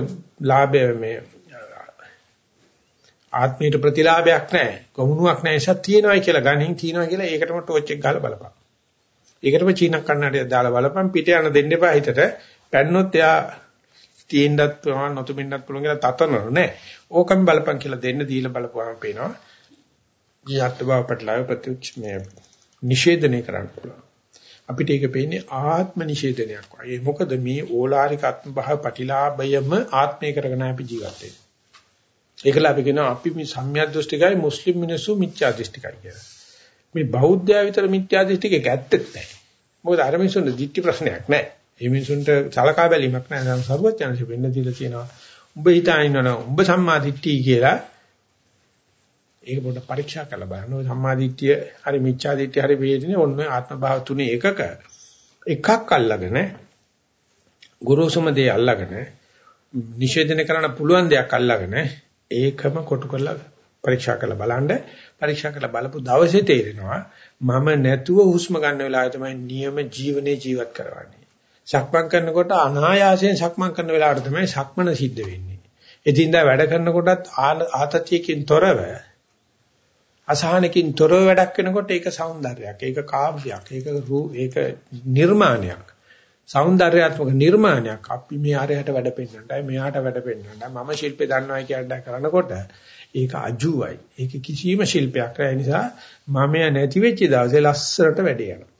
ලාභය මේ ආත්මීයට ප්‍රතිලාභයක් නැහැ. කොමුණුවක් නැහැ. ඒසත් තියෙනවයි කියලා ගණන් තියෙනවා කියලා ඒකටම ටෝච් එක ගහලා බලපන්. ඒකටම චීනක් කන්නඩියක් දාලා බලපන් පිට යන දෙන්න එපා හිතට. පැන්නොත් එයා තියෙන්නත් පුළුවන් නොතුමින්නත් පුළුවන් කියලා තතනර නෑ. ඕකම බලපන් කියලා දෙන්න දීලා බලපුවාම පේනවා. ජීහත් බව පැටලාව ප්‍රතිච් මේ නිෂේධනය කරන්න පුළුවන්. අපිට ඒක පේන්නේ ආත්ම නිෂේධනයක් වගේ. මොකද මේ ඕලාරික ආත්ම භාව ප්‍රතිලාභයම ආත්මය කරගෙන අපි ජීවත් වෙන්නේ. ඒකල අපි කියනවා අපි මේ සම්‍යක් දෘෂ්ටිකයි මුස්ලිම් මිනිස්සු මිත්‍යා දෘෂ්ටිකයි කියලා. මේ බෞද්ධයා විතර මිත්‍යා දෘෂ්ටිකේ ගැත්තෙත් නැහැ. මොකද අර මිනිස්සුන්ට දිට්ටි ප්‍රශ්නයක් නැහැ. මේ මිනිස්සුන්ට සලකා බැලීමක් නැහැ. දැන් සරුවත් යනසෙ වෙන්න දීලා තියෙනවා. උඹ හිතානිනවනම් උඹ සම්මා දිට්ඨිය කියලා ඒක පොඩ්ඩක් පරීක්ෂා කරලා බලන්න. ඔය සම්මා දිට්ඨිය හරි මිච්ඡා දිට්ඨිය හරි වේදිනේ ඔන්න ආත්ම භාව තුනේ එකක එකක් අල්ලගෙන ගුරුසුම දේ අල්ලගෙන නිෂේධනය කරන්න පුළුවන් දෙයක් අල්ලගෙන ඒකම කොටු කරලා පරීක්ෂා කරලා බලන්න පරීක්ෂා කරලා බලපු දවසේ තේරෙනවා මම නැතුව හුස්ම ගන්න වෙලාවේ තමයි නියම ජීවනේ ජීවත් කරවන්නේ. සක්මන් කරනකොට අනායාසයෙන් සක්මන් කරන වෙලාවට තමයි සක්මන සිද්ධ වෙන්නේ. එදින්දා වැඩ කරනකොටත් ආතතියකින් තොරව අසහනකින් තොරව වැඩක් වෙනකොට ඒක సౌందර්යයක්, ඒක කාව්‍යයක්, ඒක ඒක නිර්මාණයක්. సౌందర్యාත්මක නිර්මාණයක්. අපි මේ ආරයට වැඩ පෙන්නන්නයි, මෙයාට වැඩ පෙන්නන්නයි, මම ශිල්පේ දන්නවයි කියන කරනකොට ඒක අජුවයි. ඒක කිසියම් ශිල්පයක් නෑ නිසා මම නැති වෙච්ච දවසේ ලස්සරට වැඩ යනවා.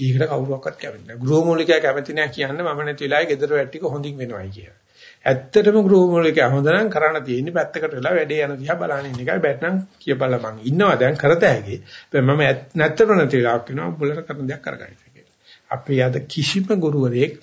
ඒකට කවුරුවක්වත් කැමති නැහැ. ගෘහමූලිකයා කැමති නැහැ කියන්නේ මම නැති වෙලාවේ ගෙදර වැඩ ටික හොඳින් වෙනවයි කියලා. ඇත්තටම ගෘහමූලිකයා හොඳ නම් කරන්න තියෙන්නේ පැත්තකට වෙලා වැඩේ යන දිහා බලන ඉන්න එකයි බැත්නම් කියපළ මං ඉන්නවා දැන් කරත හැකි. මම නැත්තර නැති වෙලාවක් වෙනවා බුලට කරන දෙයක් කරගන්න කියලා. අපි අද කිසිම ගුරුවරයෙක්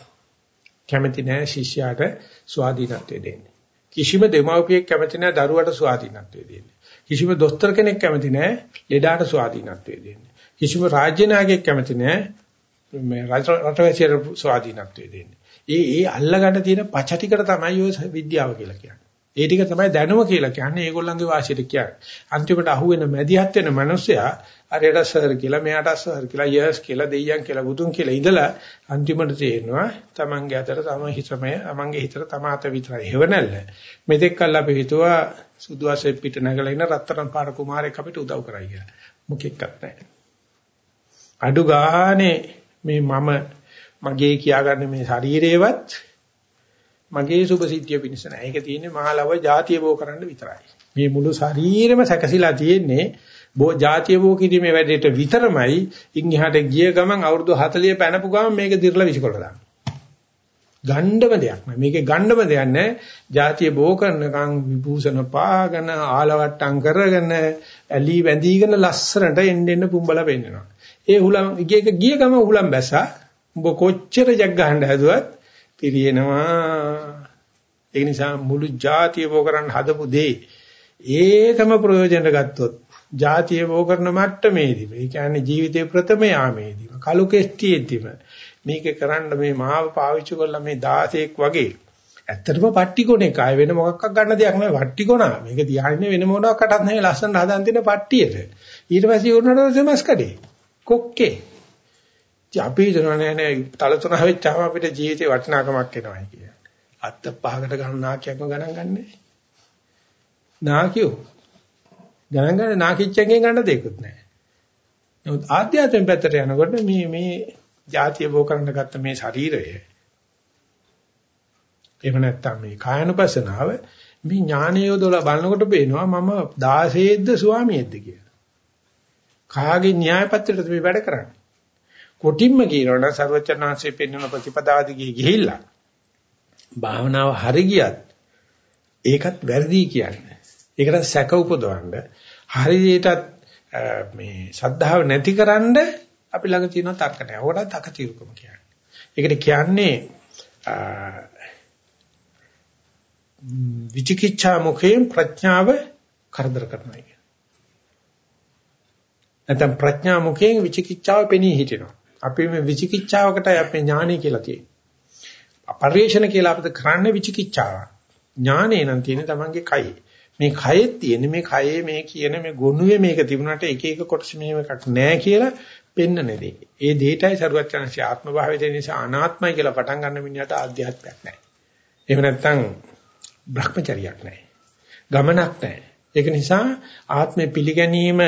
කැමති නැහැ ශිෂ්‍යයාට ස්වාධීනත්වය දෙන්නේ. කිසිම දෙමව්පියෙක් කැමති නැහැ දරුවට ස්වාධීනත්වය දෙන්නේ. කිසිම දොස්තර කෙනෙක් කැමති නැහැ ලෙඩාට ස්වාධීනත්වය දෙන්නේ. කිසිම රාජ්‍ය නායකයෙක් කැමති නැහැ මේ රටවැසියට ස්වාධීනත්වය දෙන්නේ. ඒ ඒ අල්ලගන්න තියෙන පච ටිකට තමයි ඔය විද්‍යාව කියලා කියන්නේ. ඒ ටික තමයි දැනුම කියලා කියන්නේ ඒගොල්ලන්ගේ වාසියට කියන්නේ. අන්තිමට අහුවෙන මැදිහත් වෙන මිනිස්සයා අරයට සර් කියලා මෙයාට සර් කියලා යස් කියලා දෙයියන් කියලා බුදුන් කියලා ඉඳලා අන්තිමට තේරෙනවා තමන්ගේ අතට තම හිතමය තමන්ගේ හිතට තම අත විතරයි හේවණල්ල. මෙතෙක් කල් අපි හිතුවා සුදුවාසේ පිට නැගලා ඉන්න රත්තරන් පාර කුමාරයෙක් අපිට උදව් කරයි කියලා. මොකෙක්වත් නැහැ. අඩු ගානේ මේ මම මගේ කියාගන්න මේ ශරීරේවත් මගේ සුභසිද්ධිය පිණිස නෑ. ඒක තියෙන්නේ මහලව ಜಾතිය බෝ කරන්න විතරයි. මේ මුළු ශරීරෙම සැකසিলা තියෙන්නේ බෝ ಜಾතිය බෝ කිරීමේ වැඩේට විතරමයි. ඉන් එහාට ගිය ගමන් අවුරුදු 40 පැනපු ගමන් මේක දිර්ලා විසිකොල ගන්න. ගණ්ඩම දෙයක් නෑ. මේකේ ගණ්ඩම දෙයක් නෑ. ಜಾතිය බෝ කරනකම් විභූෂණ පාගෙන ආලවට්ටම් කරගෙන ඇලි වැඳීගෙන ලස්සරට එන්න එන්න පුඹලා වෙන්නනවා. ඒ හුලම් එක ගිය ගම හුලම් බැස්සා උඹ කොච්චර ජග් ගහන්න හැදුවත් පිරියනවා ඒ නිසා මුළු ජාතිය වෝ කරන්න හදපු දේ ඒකම ප්‍රයෝජනට ගත්තොත් ජාතිය වෝ කරන මට්ටමේදී ඒ කියන්නේ ජීවිතේ ප්‍රථම යාමේදී කලු කෙස්ටියෙදිම මේක කරන්න මේ මාව පාවිච්චි කරලා මේ 16ක් වගේ ඇත්තටම පට්ටිකොනේ කාය වෙන මොකක්වත් ගන්න දෙයක් නෑ. පට්ටිකොනා මේක තියාගෙන වෙන මොනවාකටත් නැහැ ලස්සන හදන් තියෙන පට්ටියට. ඊට පස්සේ උරනට සෙමස් කඩේ. කොක්කේ. ඉතින් අපි හිතනවා නෑ නෑ තල තුන වෙච්චාම අපිට ජීවිතේ වටිනාකමක් එනවායි කියලා. අත්ත පහකට ගන්න නාකියක්ම ගණන් ගන්නෑ. නාකියෝ ගණන් ගන්න නාකිච්චෙන්ගෙන් ගන්න දෙයක්වත් නෑ. නමුත් ආධ්‍යාත්මයෙන් පැත්තට යනකොට මේ මේ ಜಾතිය බෝ කරන්න ගත්ත මේ ශරීරය එහෙම නැත්නම් මේ කායනුපසනාව මේ ඥානය යොදලා බලනකොට පේනවා මම 16ද්ද ස්වාමියෙක්ද කියලා. කාගේ න්‍යාය පත්‍රයටද මේ වැඩ කරන්නේ? කොටින්ම කියනවනම් ਸਰවචනාංශයේ පෙන්වන ප්‍රතිපදාවදිගේ ගිහිල්ලා භාවනාව හරි ගියත් ඒකත් වැරදි කියන්නේ. ඒකට සැක උපදවන්න හරියටත් මේ ශද්ධාව නැතිකරන්න අපි ළඟ තියෙන තර්ක නැහැ. ඕකට තකතිරුකම කියන්නේ. ඒකට කියන්නේ විචිකිච්ඡා මුඛයෙන් ප්‍රඥාව කරදර කරනවා කියන්නේ. නැත්නම් ප්‍රඥා මුඛයෙන් විචිකිච්ඡාව පෙනී හිටිනවා. අපි මේ විචිකිච්ඡාවකට අපේ ඥානය කියලා තියෙනවා. පරිේශන කියලා අපිට කරන්නේ විචිකිච්ඡාව. ඥානේ නම් තියෙන්නේ Tamange කයේ. මේ කයෙත් තියෙන්නේ මේ කයේ මේ කියන මේ ගොනුවේ මේක තිබුණාට එක එක කොටස මෙහෙම එකක් නැහැ කියලා පෙන්නන දේ. ඒ දෙයටයි සරුවචනන්සේ ආත්ම භාවය දෙන නිසා අනාත්මයි කියලා පටන් ගන්න මිනිහට ආධ්‍යාත්මයක් නැහැ. එහෙම නැත්නම් භ්‍රමචරියක් නැහැ. ගමනක් නැහැ. ඒක නිසා ආත්මය පිළිගැනීම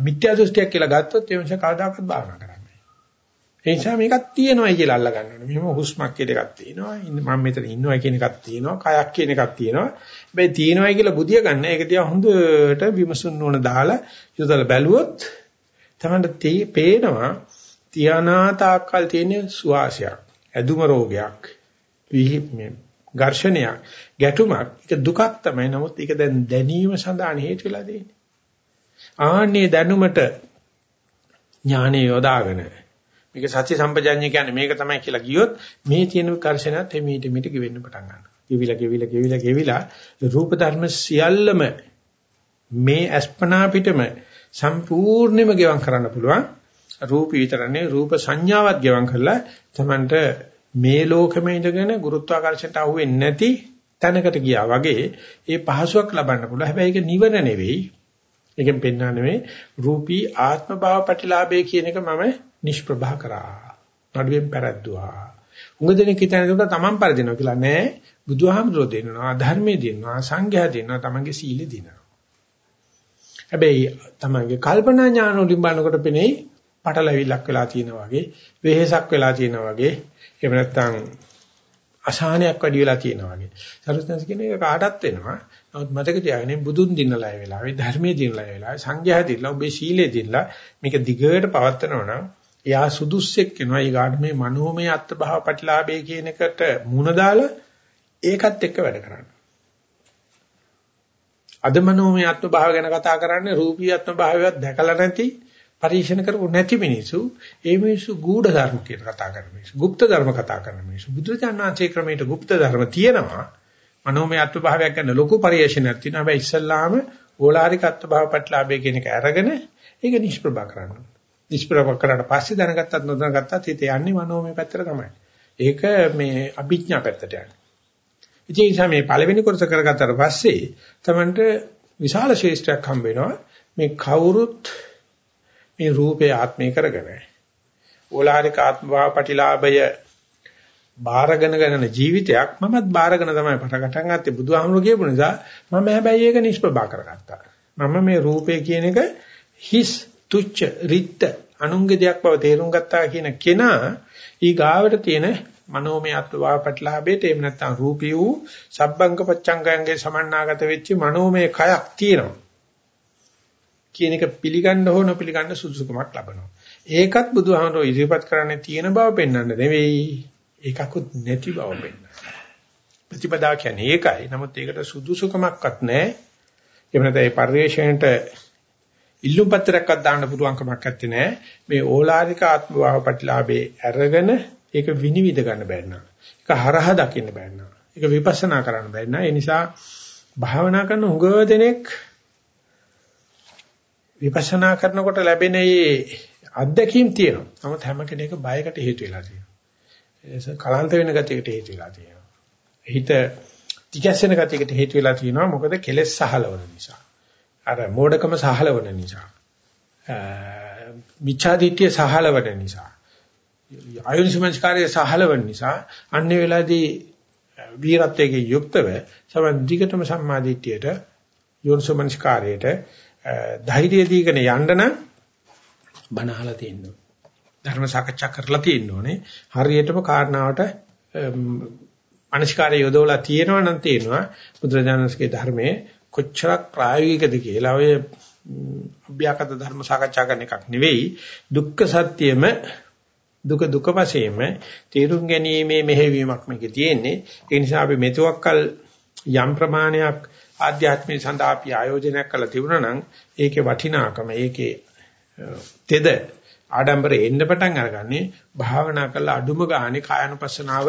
මිත්‍යා දෘෂ්ටියක් කියලා ගත්තොත් ඒ නිසා කවදාකවත් භාවනා කරන්නේ නැහැ. ඒ නිසා මේකක් තියෙනවායි කියලා අල්ල ගන්න ඕනේ. මෙහෙම හුස්මක් කියන එකක් තියෙනවා. මම මෙතන ඉන්නවා කියන එකක් තියෙනවා. කයක් කියන එකක් තියෙනවා. හැබැයි තියෙනවායි කියලා බුදිය ගන්න. ඒක දිහා හොඳට විමසුන් නොන දාලා යොදලා බැලුවොත් තමයි පේනවා තියානාතාකල් තියෙන සුවාසයක්. ඇදුම රෝගයක්. විහිමේ ඝර්ෂණයක් ගැටුමක් ඒක දුකක් තමයි නමුත් ඒක දැන් දැනීම සඳහා හේතු වෙලා දෙන්නේ ආන්නේ දැනුමට ඥානෙ යොදාගෙන මේක සත්‍ය සම්පජඤ්ඤය කියන්නේ මේක තමයි කියලා ගියොත් මේ තියෙන කර්ෂණයත් එමෙහිට මිට ගෙවෙන්න පටන් ගන්නවා. කිවිලා කිවිලා කිවිලා කිවිලා රූප ධර්ම සියල්ලම මේ අස්පනා පිටම සම්පූර්ණයෙන්ම ගෙවම් කරන්න පුළුවන්. රූප විතරනේ රූප සංඥාවක් ගෙවම් කරලා තමන්ට මේ ලෝකෙම ඉඳගෙන ගුරුත්වාකර්ෂණයට අහුවෙන්නේ නැති තැනකට ගියා වගේ ඒ පහසුවක් ලබන්න පුළුවන්. හැබැයි ඒක නිවන නෙවෙයි. ඒකෙන් පෙන්වන්නේ මේ රූපී ආත්ම භාව ප්‍රතිලාභය කියන එක මම නිෂ්ප්‍රභා කරා. නඩුවෙන් පෙරද්දුවා. උඟ දෙනෙක් හිතනකොට තමන් පරදිනවා කියලා නෑ. බුදුහාමුදුරෝ දෙන්නවා, ධර්මයේ දෙන්නවා, සංඝයා දෙන්නවා, තමන්ගේ සීලෙ දෙන්නවා. හැබැයි තමන්ගේ කල්පනා ඥාන වලින් බලනකොට පෙනෙයි පටලැවිල්ලක් වෙලා තියෙනවා වගේ, වෙහෙසක් වෙලා තියෙනවා වගේ, එහෙම නැත්නම් අසහනයක් වැඩි වෙලා තියෙනවා වගේ. සරුවචනස් කියන එක කාටත් වෙනවා. නමුත් මතක තියාගන්න බුදුන් දිනලා ඒ වෙලාවේ ධර්මයේ දිනලා ඒ වෙලාවේ සංඝයා දිනලා ඔබේ සීලයේ දිනලා මේක දිගට පවත්නවා නම් එයා සුදුස්සෙක් වෙනවා. ඊගාට මේ මනෝමය අත්භාව ප්‍රතිලාභය කියන එකට මුණ දාලා ඒකත් එක්ක වැඩ කරන්න. අද මනෝමය අත්භාව ගැන කතා කරන්නේ රූපී අත්භාවයවත් දැකලා නැති පරිශන කරපො නැති මිනිස්සු ඒ මිනිස්සු ගූඪ ධර්ම කියන කතා කරන මිනිස්සු গুপ্ত ධර්ම කතා කරන මිනිස්සු බුදුරජාණන් වහන්සේ ක්‍රමයට গুপ্ত ධර්ම තියෙනවා මනෝමය අත්භාවයක් ගැන ලොකු පරිශනයක් තියෙනවා හැබැයි ඉස්සල්ලාම ඕලාරික අත්භාව පැටලාභය කියන එක අරගෙන ඒක නිෂ්ප්‍රභා කරන්න නිෂ්ප්‍රභා කරාට පස්සේ දැනගත්තත් නොදැනගත්තත් හිත යන්නේ මනෝමය පැත්තට තමයි ඒක මේ අභිඥා පැත්තට යන්නේ ඉතින් ඒ නිසා මේ පළවෙනි කොටස කරගත්තාට පස්සේ තමන්ට විශාල ශේෂ්ත්‍රයක් හම්බ වෙනවා මේ කවුරුත් මේ රූපේ ආත්මය කරගෙන ඕලාරික ආත්මභාව ප්‍රතිලාභය බාරගෙන ගන්න ජීවිතයක් මමත් බාරගෙන තමයි පටන් ගත්තේ. බුදුහාමුදුරු කියපු නිසා මම හැබැයි ඒක නිෂ්ප්‍රභා කරගත්තා. මම මේ රූපේ කියන එක හිස් තුච්ච රිත්ත අනුංග දෙයක් බව තේරුම් ගත්තා කියන කෙනා ඊ ගාවට තියෙන මනෝමය අත්වාව ප්‍රතිලාභයට එහෙම නැත්නම් රූපී වූ සබ්බංග පච්චංගයන්ගේ සමන්නාගත වෙච්ච මනෝමය කයක් තියෙනවා. කියන එක පිළිගන්න හෝ නොපිළිගන්න සුදුසුකමක් ලබනවා. ඒකත් බුදුහාමරෝ ඉදිරිපත් කරන්නේ තියෙන බව පෙන්වන්න නෙවෙයි. ඒකකුත් නැති බව පෙන්වන්න. ප්‍රතිපදා කියන්නේ ඒකයි. නමුත් ඒකට සුදුසුකමක්වත් නැහැ. එහෙම නැත්නම් ඒ පරිශ්‍රණයට ඉල්ලුම් පත්‍රයක්වත් දාන්න පුළුවන් කමක් නැත්තේ නෑ. මේ ඕලාරික ආත්ම භාව ප්‍රතිලාභේ අරගෙන ඒක විනිවිද ගන්න බැන්න. ඒක හරහා දකින්න බැන්න. ඒක විපස්සනා කරන්න බැන්න. ඒ නිසා භාවනා කරන උගව දෙනෙක් විපස්සනා කරනකොට ලැබෙන මේ අත්දැකීම් තියෙනවා. නමුත් හැම කෙනෙක් බයකට හේතු වෙලා තියෙනවා. ඒ කලන්ත වෙන ගතියකට හේතු වෙලා තියෙනවා. හිත තිකැසෙන ගතියකට හේතු වෙලා තියෙනවා. මොකද කෙලෙස් සහලවන නිසා. අර මෝඩකම සහලවන නිසා. මිච්ඡාදිත්‍ය සහලවන නිසා. ආයුෂ්මංස්කාරයේ සහලවන නිසා අන්නේ වෙලාවේදී වීරත්වයේ යුක්තව සමන් දිගටම සම්මාදිට්ඨියට යෝනිසමංස්කාරයට ධෛර්යය දීගෙන යන්න නම් බණ අහලා තියෙන්න ඕනේ. ධර්ම සාකච්ඡා කරලා තියෙන්න ඕනේ. හරියටම කාරණාවට අනිෂ්කාරය යොදවලා තියෙනවා නම් තේනවා බුදුරජාණන්සේගේ ධර්මයේ කොච්චරක් ප්‍රායෝගිකද කියලා ඔය අභ්‍යාකත ධර්ම සාකච්ඡා කරන එකක් නෙවෙයි දුක්ඛ සත්‍යෙම දුක දුක වශයෙන්ම තේරුම් ගැනීමේ මෙහෙවීමක් මේකේ තියෙන්නේ ඒ නිසා අපි මෙතුවක්කල් යම් ප්‍රමාණයක් ආධ්‍යාත්මික සඳහා අපි ආයෝජනයක් කළා තිබුණා නම් ඒකේ වටිනාකම ඒකේ තෙද ආඩම්බරේ එන්න පටන් අරගන්නේ භාවනා කළ අඩුම ගානේ කායනුපස්සනාව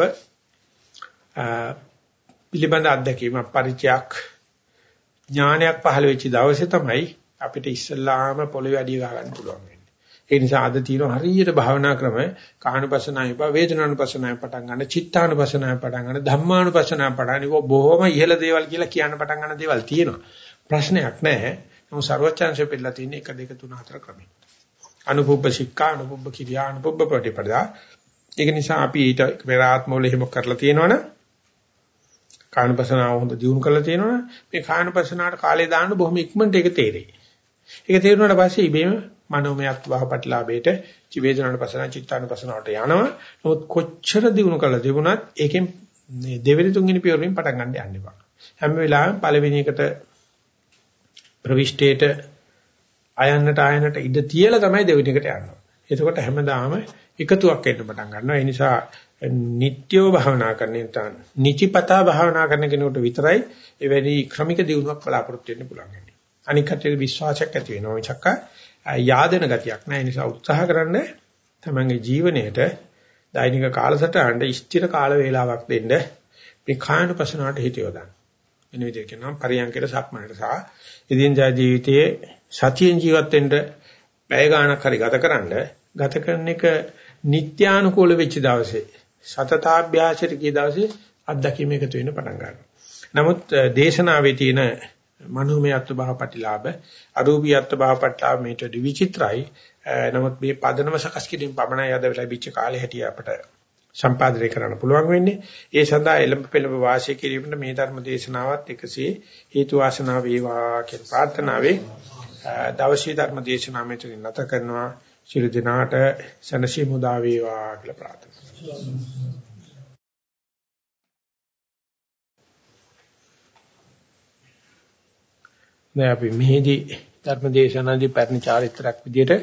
පිළිබඳ අත්දැකීම පරිචයක් ඥානයක් පහළ වෙච්ච දවසේ තමයි අපිට ඉස්සල්ලාම පොළවේ අඩිය ගන්න පුළුවන් වෙන්නේ. ඒ නිසා අද තියෙන හරියට භාවනා ක්‍රම කාහනුපස්සනාය පා වේදනානුපස්සනාය පටන් ගන්න චිත්තානුපස්සනාය පටන් ගන්න ධම්මානුපස්සනාය පටන් ගන්න බොහොම ඉහළ දේවල් කියලා කියන්න පටන් ගන්න දේවල් තියෙනවා. ප්‍රශ්නයක් නැහැ. නමුත් ਸਰවචන්සේ පිළිලා තියෙන 1 2 3 4 ක්‍රමයි. අනුපුබ්බ ශික්ඛා අනුපුබ්බ කිරියා අනුපුබ්බ ප්‍රතිපදා. ඒක නිසා අපි ඊට පෙර ආත්මවල එහෙම කරලා තියෙනවනේ කායනුපසනාව හොඳ දියුණු කරලා තියෙනවනේ මේ කායනුපසනාවට කාලය දාන්න බොහොම ඉක්මනට ඒක තේරෙයි. ඒක තේරුණාට පස්සේ ඉබේම මනෝමයත් වහපටලාභයට චිවේදනානුපසන චිත්තානුපසනාවට යනවා. නමුත් කොච්චර දිනු කළා තිබුණත් ඒකෙන් දෙවෙනි තුන්වෙනි පියවරෙන් පටන් ගන්න යන්න එපා. හැම වෙලාවෙම පළවෙනි එකට ප්‍රවිෂ්ඨයට ආයන්නට ආයන්නට ඉඩ තියලා තමයි දෙවෙනි එකට යන්නේ. එතකොට හැමදාම එකතුවක් එන්න පටන් ගන්නවා. ඒ නිසා නිට්ටයව භාවනා කරන නැත්නම් නිචිපතා භාවනා කරන කෙනෙකුට විතරයි එවැනි ක්‍රමික දියුණුවක් බලාපොරොත්තු වෙන්න පුළුවන්. අනික් කටේ විශ්වාසයක් ඇති වෙනවා. මිසක් යාදෙන ගතියක් නැහැ. ඒ නිසා උත්සාහ කරන්න තමන්ගේ ජීවණයට දෛනික කාලසටහනට ස්ථිර කාල වේලාවක් දෙන්න මේ කායනුපසනාවට හිත යොදන්න. වෙන විදිහට කියනවා පරියන්කේට සක්මනට සහ ඉදින්දා ජීවිතයේ සතියෙන් ජීවත් වෙන්න පැය ගාණක් හරි ගතකරනද ගත කරන එක නිත්‍යානුකූල වෙච්ච දවසේ සතතාභ්‍යාසයට ගිය දවසේ අත්දැකීම එකතු වෙන්න පටන් ගන්නවා. නමුත් දේශනාවේ තියෙන මනෝමය අත්භව ප්‍රතිලාභ අරූපී අත්භව ප්‍රතිලාභ මේට විචිත්‍රයි. නමුත් මේ පදනම සකස් කිරීම පමණයි අද ලැබිච්ච කාලේ හැටිය අපට සම්පාදනය කරන්න පුළුවන් වෙන්නේ. ඒ සඳහා එළඹ පෙළඹ වාසය කිරීමට මේ ධර්ම දේශනාවත් එකසේ හේතු වාසනා වේවා කියන ප්‍රාර්ථනාවේ දවසේ ධර්ම දේශනාව මෙතනින් නැත කරනවා. ශිරු දිනාට සනසි මුදා වේවා කියලා ප්‍රාර්ථනා දැන් අපි මෙහිදී ධර්මදේශනාදී පැරණි චාරිත්‍රාක් විදියට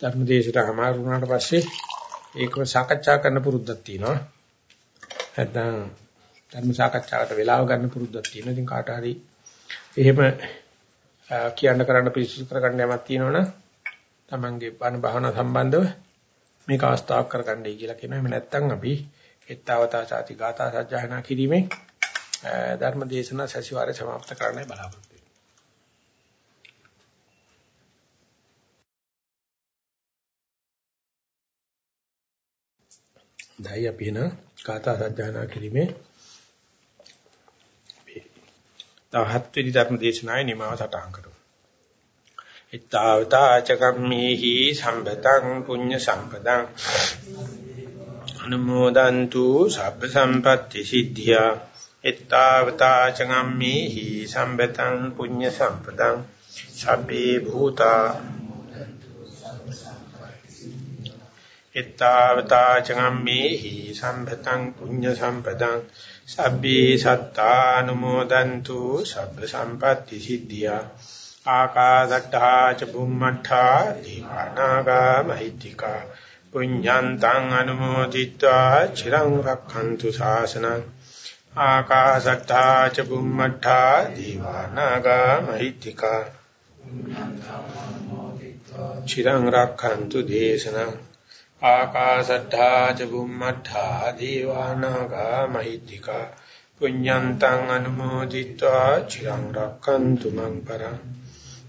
ධර්මදේශයට හමාරු වුණාට පස්සේ ඒකව සාකච්ඡා කරන්න පුරුද්දක් තියෙනවා. නැත්නම් ධර්ම සාකච්ඡාවට වෙලාව ගන්න පුරුද්දක් තියෙනවා. ඉතින් කාට හරි එහෙම කියන්න කරන්න පිළිසුදු කරගන්න යමක් තියෙනවනම් තමන්ගේ බණ භාවනා සම්බන්ධව මේක අවස්ථාවක් කරගන්නයි කියලා කියනවා. එහෙම නැත්නම් අපි එත්තවතා සාති ගාථා සජ්ජායනා කිරීමෙන් ධර්ම දේශනා සැසිවාරය સમાપ્ત කරන්නයි බලාපොරොත්තු දැයි අපි එන කාථා සජ්ජායනා කිරීමේ තවහත් වෙනි ධර්ම දේශනාවේ නිමාව සටහන් කරමු. ittavata චකම්මේහි සම්පතං පුඤ්ඤ සම්පදං අනුමෝදන්තු සබ්බ සම්පatti සිද්ධියා ittavata චකම්මේහි සම්පතං පුඤ්ඤ සම්පදං සබ්බේ භූතා එත්තාවතා චගම්මේහි සම්පතං පුඤ්ඤ සම්පතං සබ්බේ සත්තානුමෝදන්තු සබ්බ සම්පatti සිද්ධියා ආකාදට්ඨා ච බුම්මඨා දීවානාගා මහිත්‍තිකා පුඤ්ඤන්තං අනුමෝදිत्वा චිරං රක්ඛන්තු ශාසනං ආකාශට්ඨා ච බුම්මඨා දීවානාගා මහිත්‍තිකා චිරං රක්ඛන්තු දේශනං ආකාශට්ඨා ච බුම්මට්ඨා දීවානාගා මහිත්‍තික පුඤ්ඤන්තං අනුමෝදිත්වා චිරං රක්칸තු මං පරං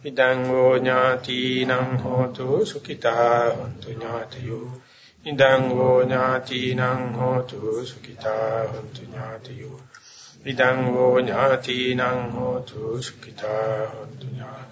ඉදං ෝ ඥාතිනං හෝතු සුඛිතා හොන්තු ඥාතයෝ ඉදං ෝ ඥාතිනං හෝතු සුඛිතා හොන්තු ඥාතයෝ ඉදං ෝ ඥාතිනං හෝතු සුඛිතා හොන්තු ඥාතයෝ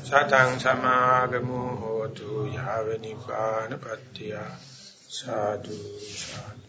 සතං සමාගමෝ හෝතු යාව නිපාන පත්‍තිය සාදු සාදු.